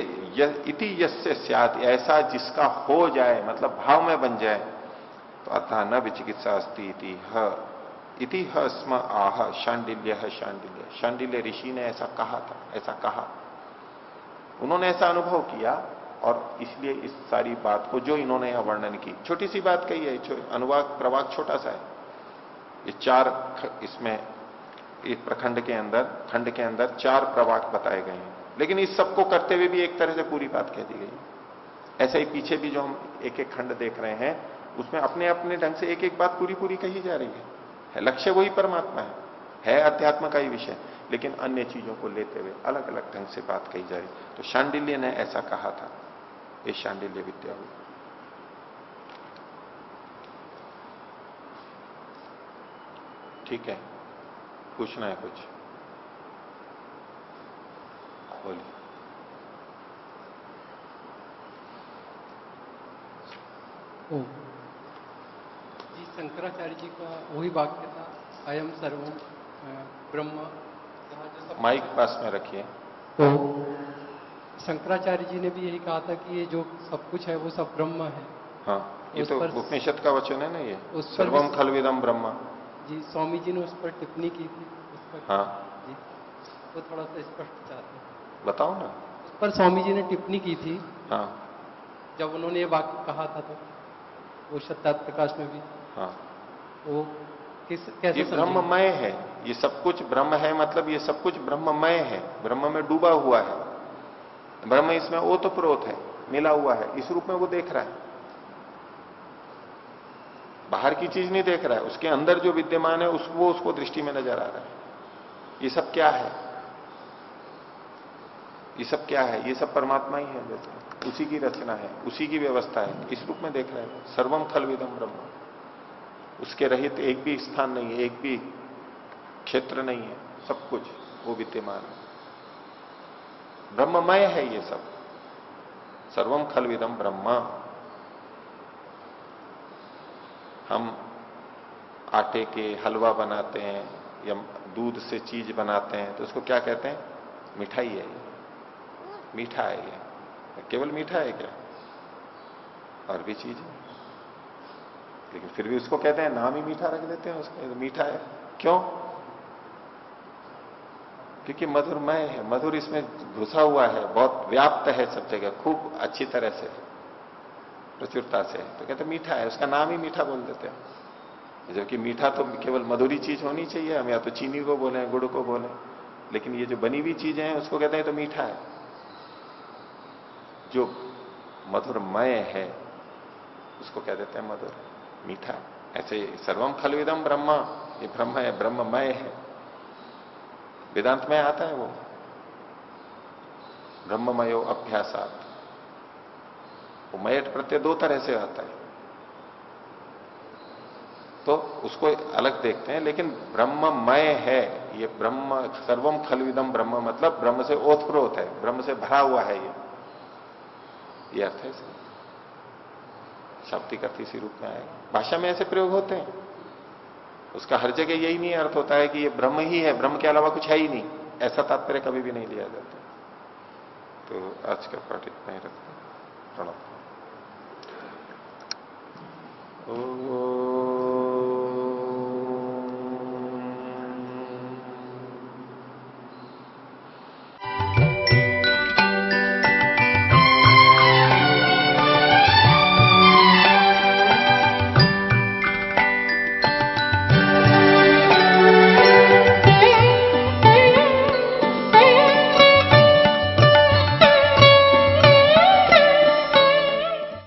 इति यस्य स्यात, ऐसा जिसका हो जाए मतलब भाव में बन जाए तो अथा न विचिकित्सा अस्ती इति इति स्म आह, शांडिल्य है शांडिल्य। शांडिल्य ऋषि ने ऐसा कहा था, ऐसा कहा। उन्होंने ऐसा अनुभव किया, और इसलिए इस सारी बात को जो इन्होंने यहाँ वर्णन की, छोटी सी बात कही है अनुवाक, प्रवाक छोटा सा है। ये चार इसमें एक प्रखंड के अंदर, खंड के अंदर चार प्रवाक बताए गए हैं। लेकिन इस सबको करते हुए भी एक तरह से पूरी बात कह दी गई ऐसे ही पीछे भी जो हम एक एक खंड देख रहे हैं, उसमें अपने अपने ढंग से एक एक बात पूरी पूरी कही जा रही है। है लक्ष्य वही परमात्मा है। है अध्यात्म का ही विषय, लेकिन अन्य चीज़ों को लेते हुए अलग अलग ढंग से बात कही जा रही तो शांडिल्य ने ऐसा कहा था, ये शांडिल्य विद्या हुई। ठीक है, पूछना है कुछ। बोलिए जी शंकराचार्य जी का वही वाक्य था अयम सर्वम ब्रह्म। माइक पास में रखिए। तो शंकराचार्य जी ने भी यही कहा था कि ये जो सब कुछ है वो सब ब्रह्म है। हाँ ये तो उपनिषद का वचन है ना ये? उस सर्वम खलविदम ब्रह्म। जी स्वामी जी ने उस पर टिप्पणी की थी उस पर हाँ। जी। वो थोड़ा सा स्पष्ट चाहते हैं। बताओ ना। पर स्वामी जी ने टिप्पणी की थी। हाँ। जब उन्होंने ये वाक्य कहा था तो वो सत्यात प्रकाश में भी। हाँ। वो किस कैसे ये ब्रह्ममय है। ये सब कुछ ब्रह्म है मतलब ये सब कुछ ब्रह्ममय है। ब्रह्म में डूबा हुआ है। ब्रह्म इसमें ओतप्रोत है मिला हुआ है। इस रूप में वो देख रहा है। बाहर की चीज़ नहीं देख रहा है। उसके अंदर जो विद्यमान है उस वो उसको दृष्टि में नज़र आ रहा है। ये सब क्या है? ये सब क्या है? ये सब परमात्मा ही है जैसे। उसी की रचना है, उसी की व्यवस्था है। इस रूप में देख रहे हैं। सर्वम खल विदम ब्रह्म। उसके रहित एक भी स्थान नहीं है, एक भी क्षेत्र नहीं है। सब कुछ वो विद्यमान है। ब्रह्ममय है ये सब। सर्वम खल विदम ब्रह्म। हम आटे के हलवा बनाते हैं या दूध से चीज़ बनाते हैं तो उसको क्या कहते हैं? मिठाई है मीठा है ये। केवल मीठा है क्या? और भी चीज़? है लेकिन फिर भी उसको कहते हैं, नाम ही मीठा रख देते हैं उसको मीठा है। क्यों? क्योंकि मधुरमय है। मधुर इसमें घुसा हुआ है, बहुत व्याप्त है सब जगह, खूब अच्छी तरह से, प्रचुरता से। तो कहते मीठा है, उसका नाम ही मीठा बोल देते हैं। जबकि मीठा तो केवल मधुरी चीज़ होनी चाहिए, हम या तो चीनी को बोले, गुड़ को बोले, लेकिन ये जो बनी हुई चीज़ें हैं, उसको कहते हैं तो मीठा है। जो मधुरमय है, उसको कह देते हैं मधुर? मीठा। ऐसे सर्वम खलविदम ब्रह्म। ये ब्रह्म है, ब्रह्ममय है। वेदांत में आता है वो। ब्रह्ममयो अभ्यासात। वो मयट प्रत्यय दो तरह से आता है। तो उसको अलग देखते हैं, लेकिन ब्रह्ममय है। ये ब्रह्म सर्वम खलविदम ब्रह्म। मतलब ब्रह्म से ओतप्रोत है, ब्रह्म से भरा हुआ है ये। ये अर्थ है शाब्दिक अर्थ इसी रूप में आएगा भाषा में ऐसे प्रयोग होते हैं। उसका हर जगह यही नहीं अर्थ होता है कि ये ब्रह्म ही है, ब्रह्म के अलावा कुछ है ही नहीं। ऐसा तात्पर्य कभी भी नहीं लिया जाता। तो आज का पाठ इतना ही रखते प्रणव ओ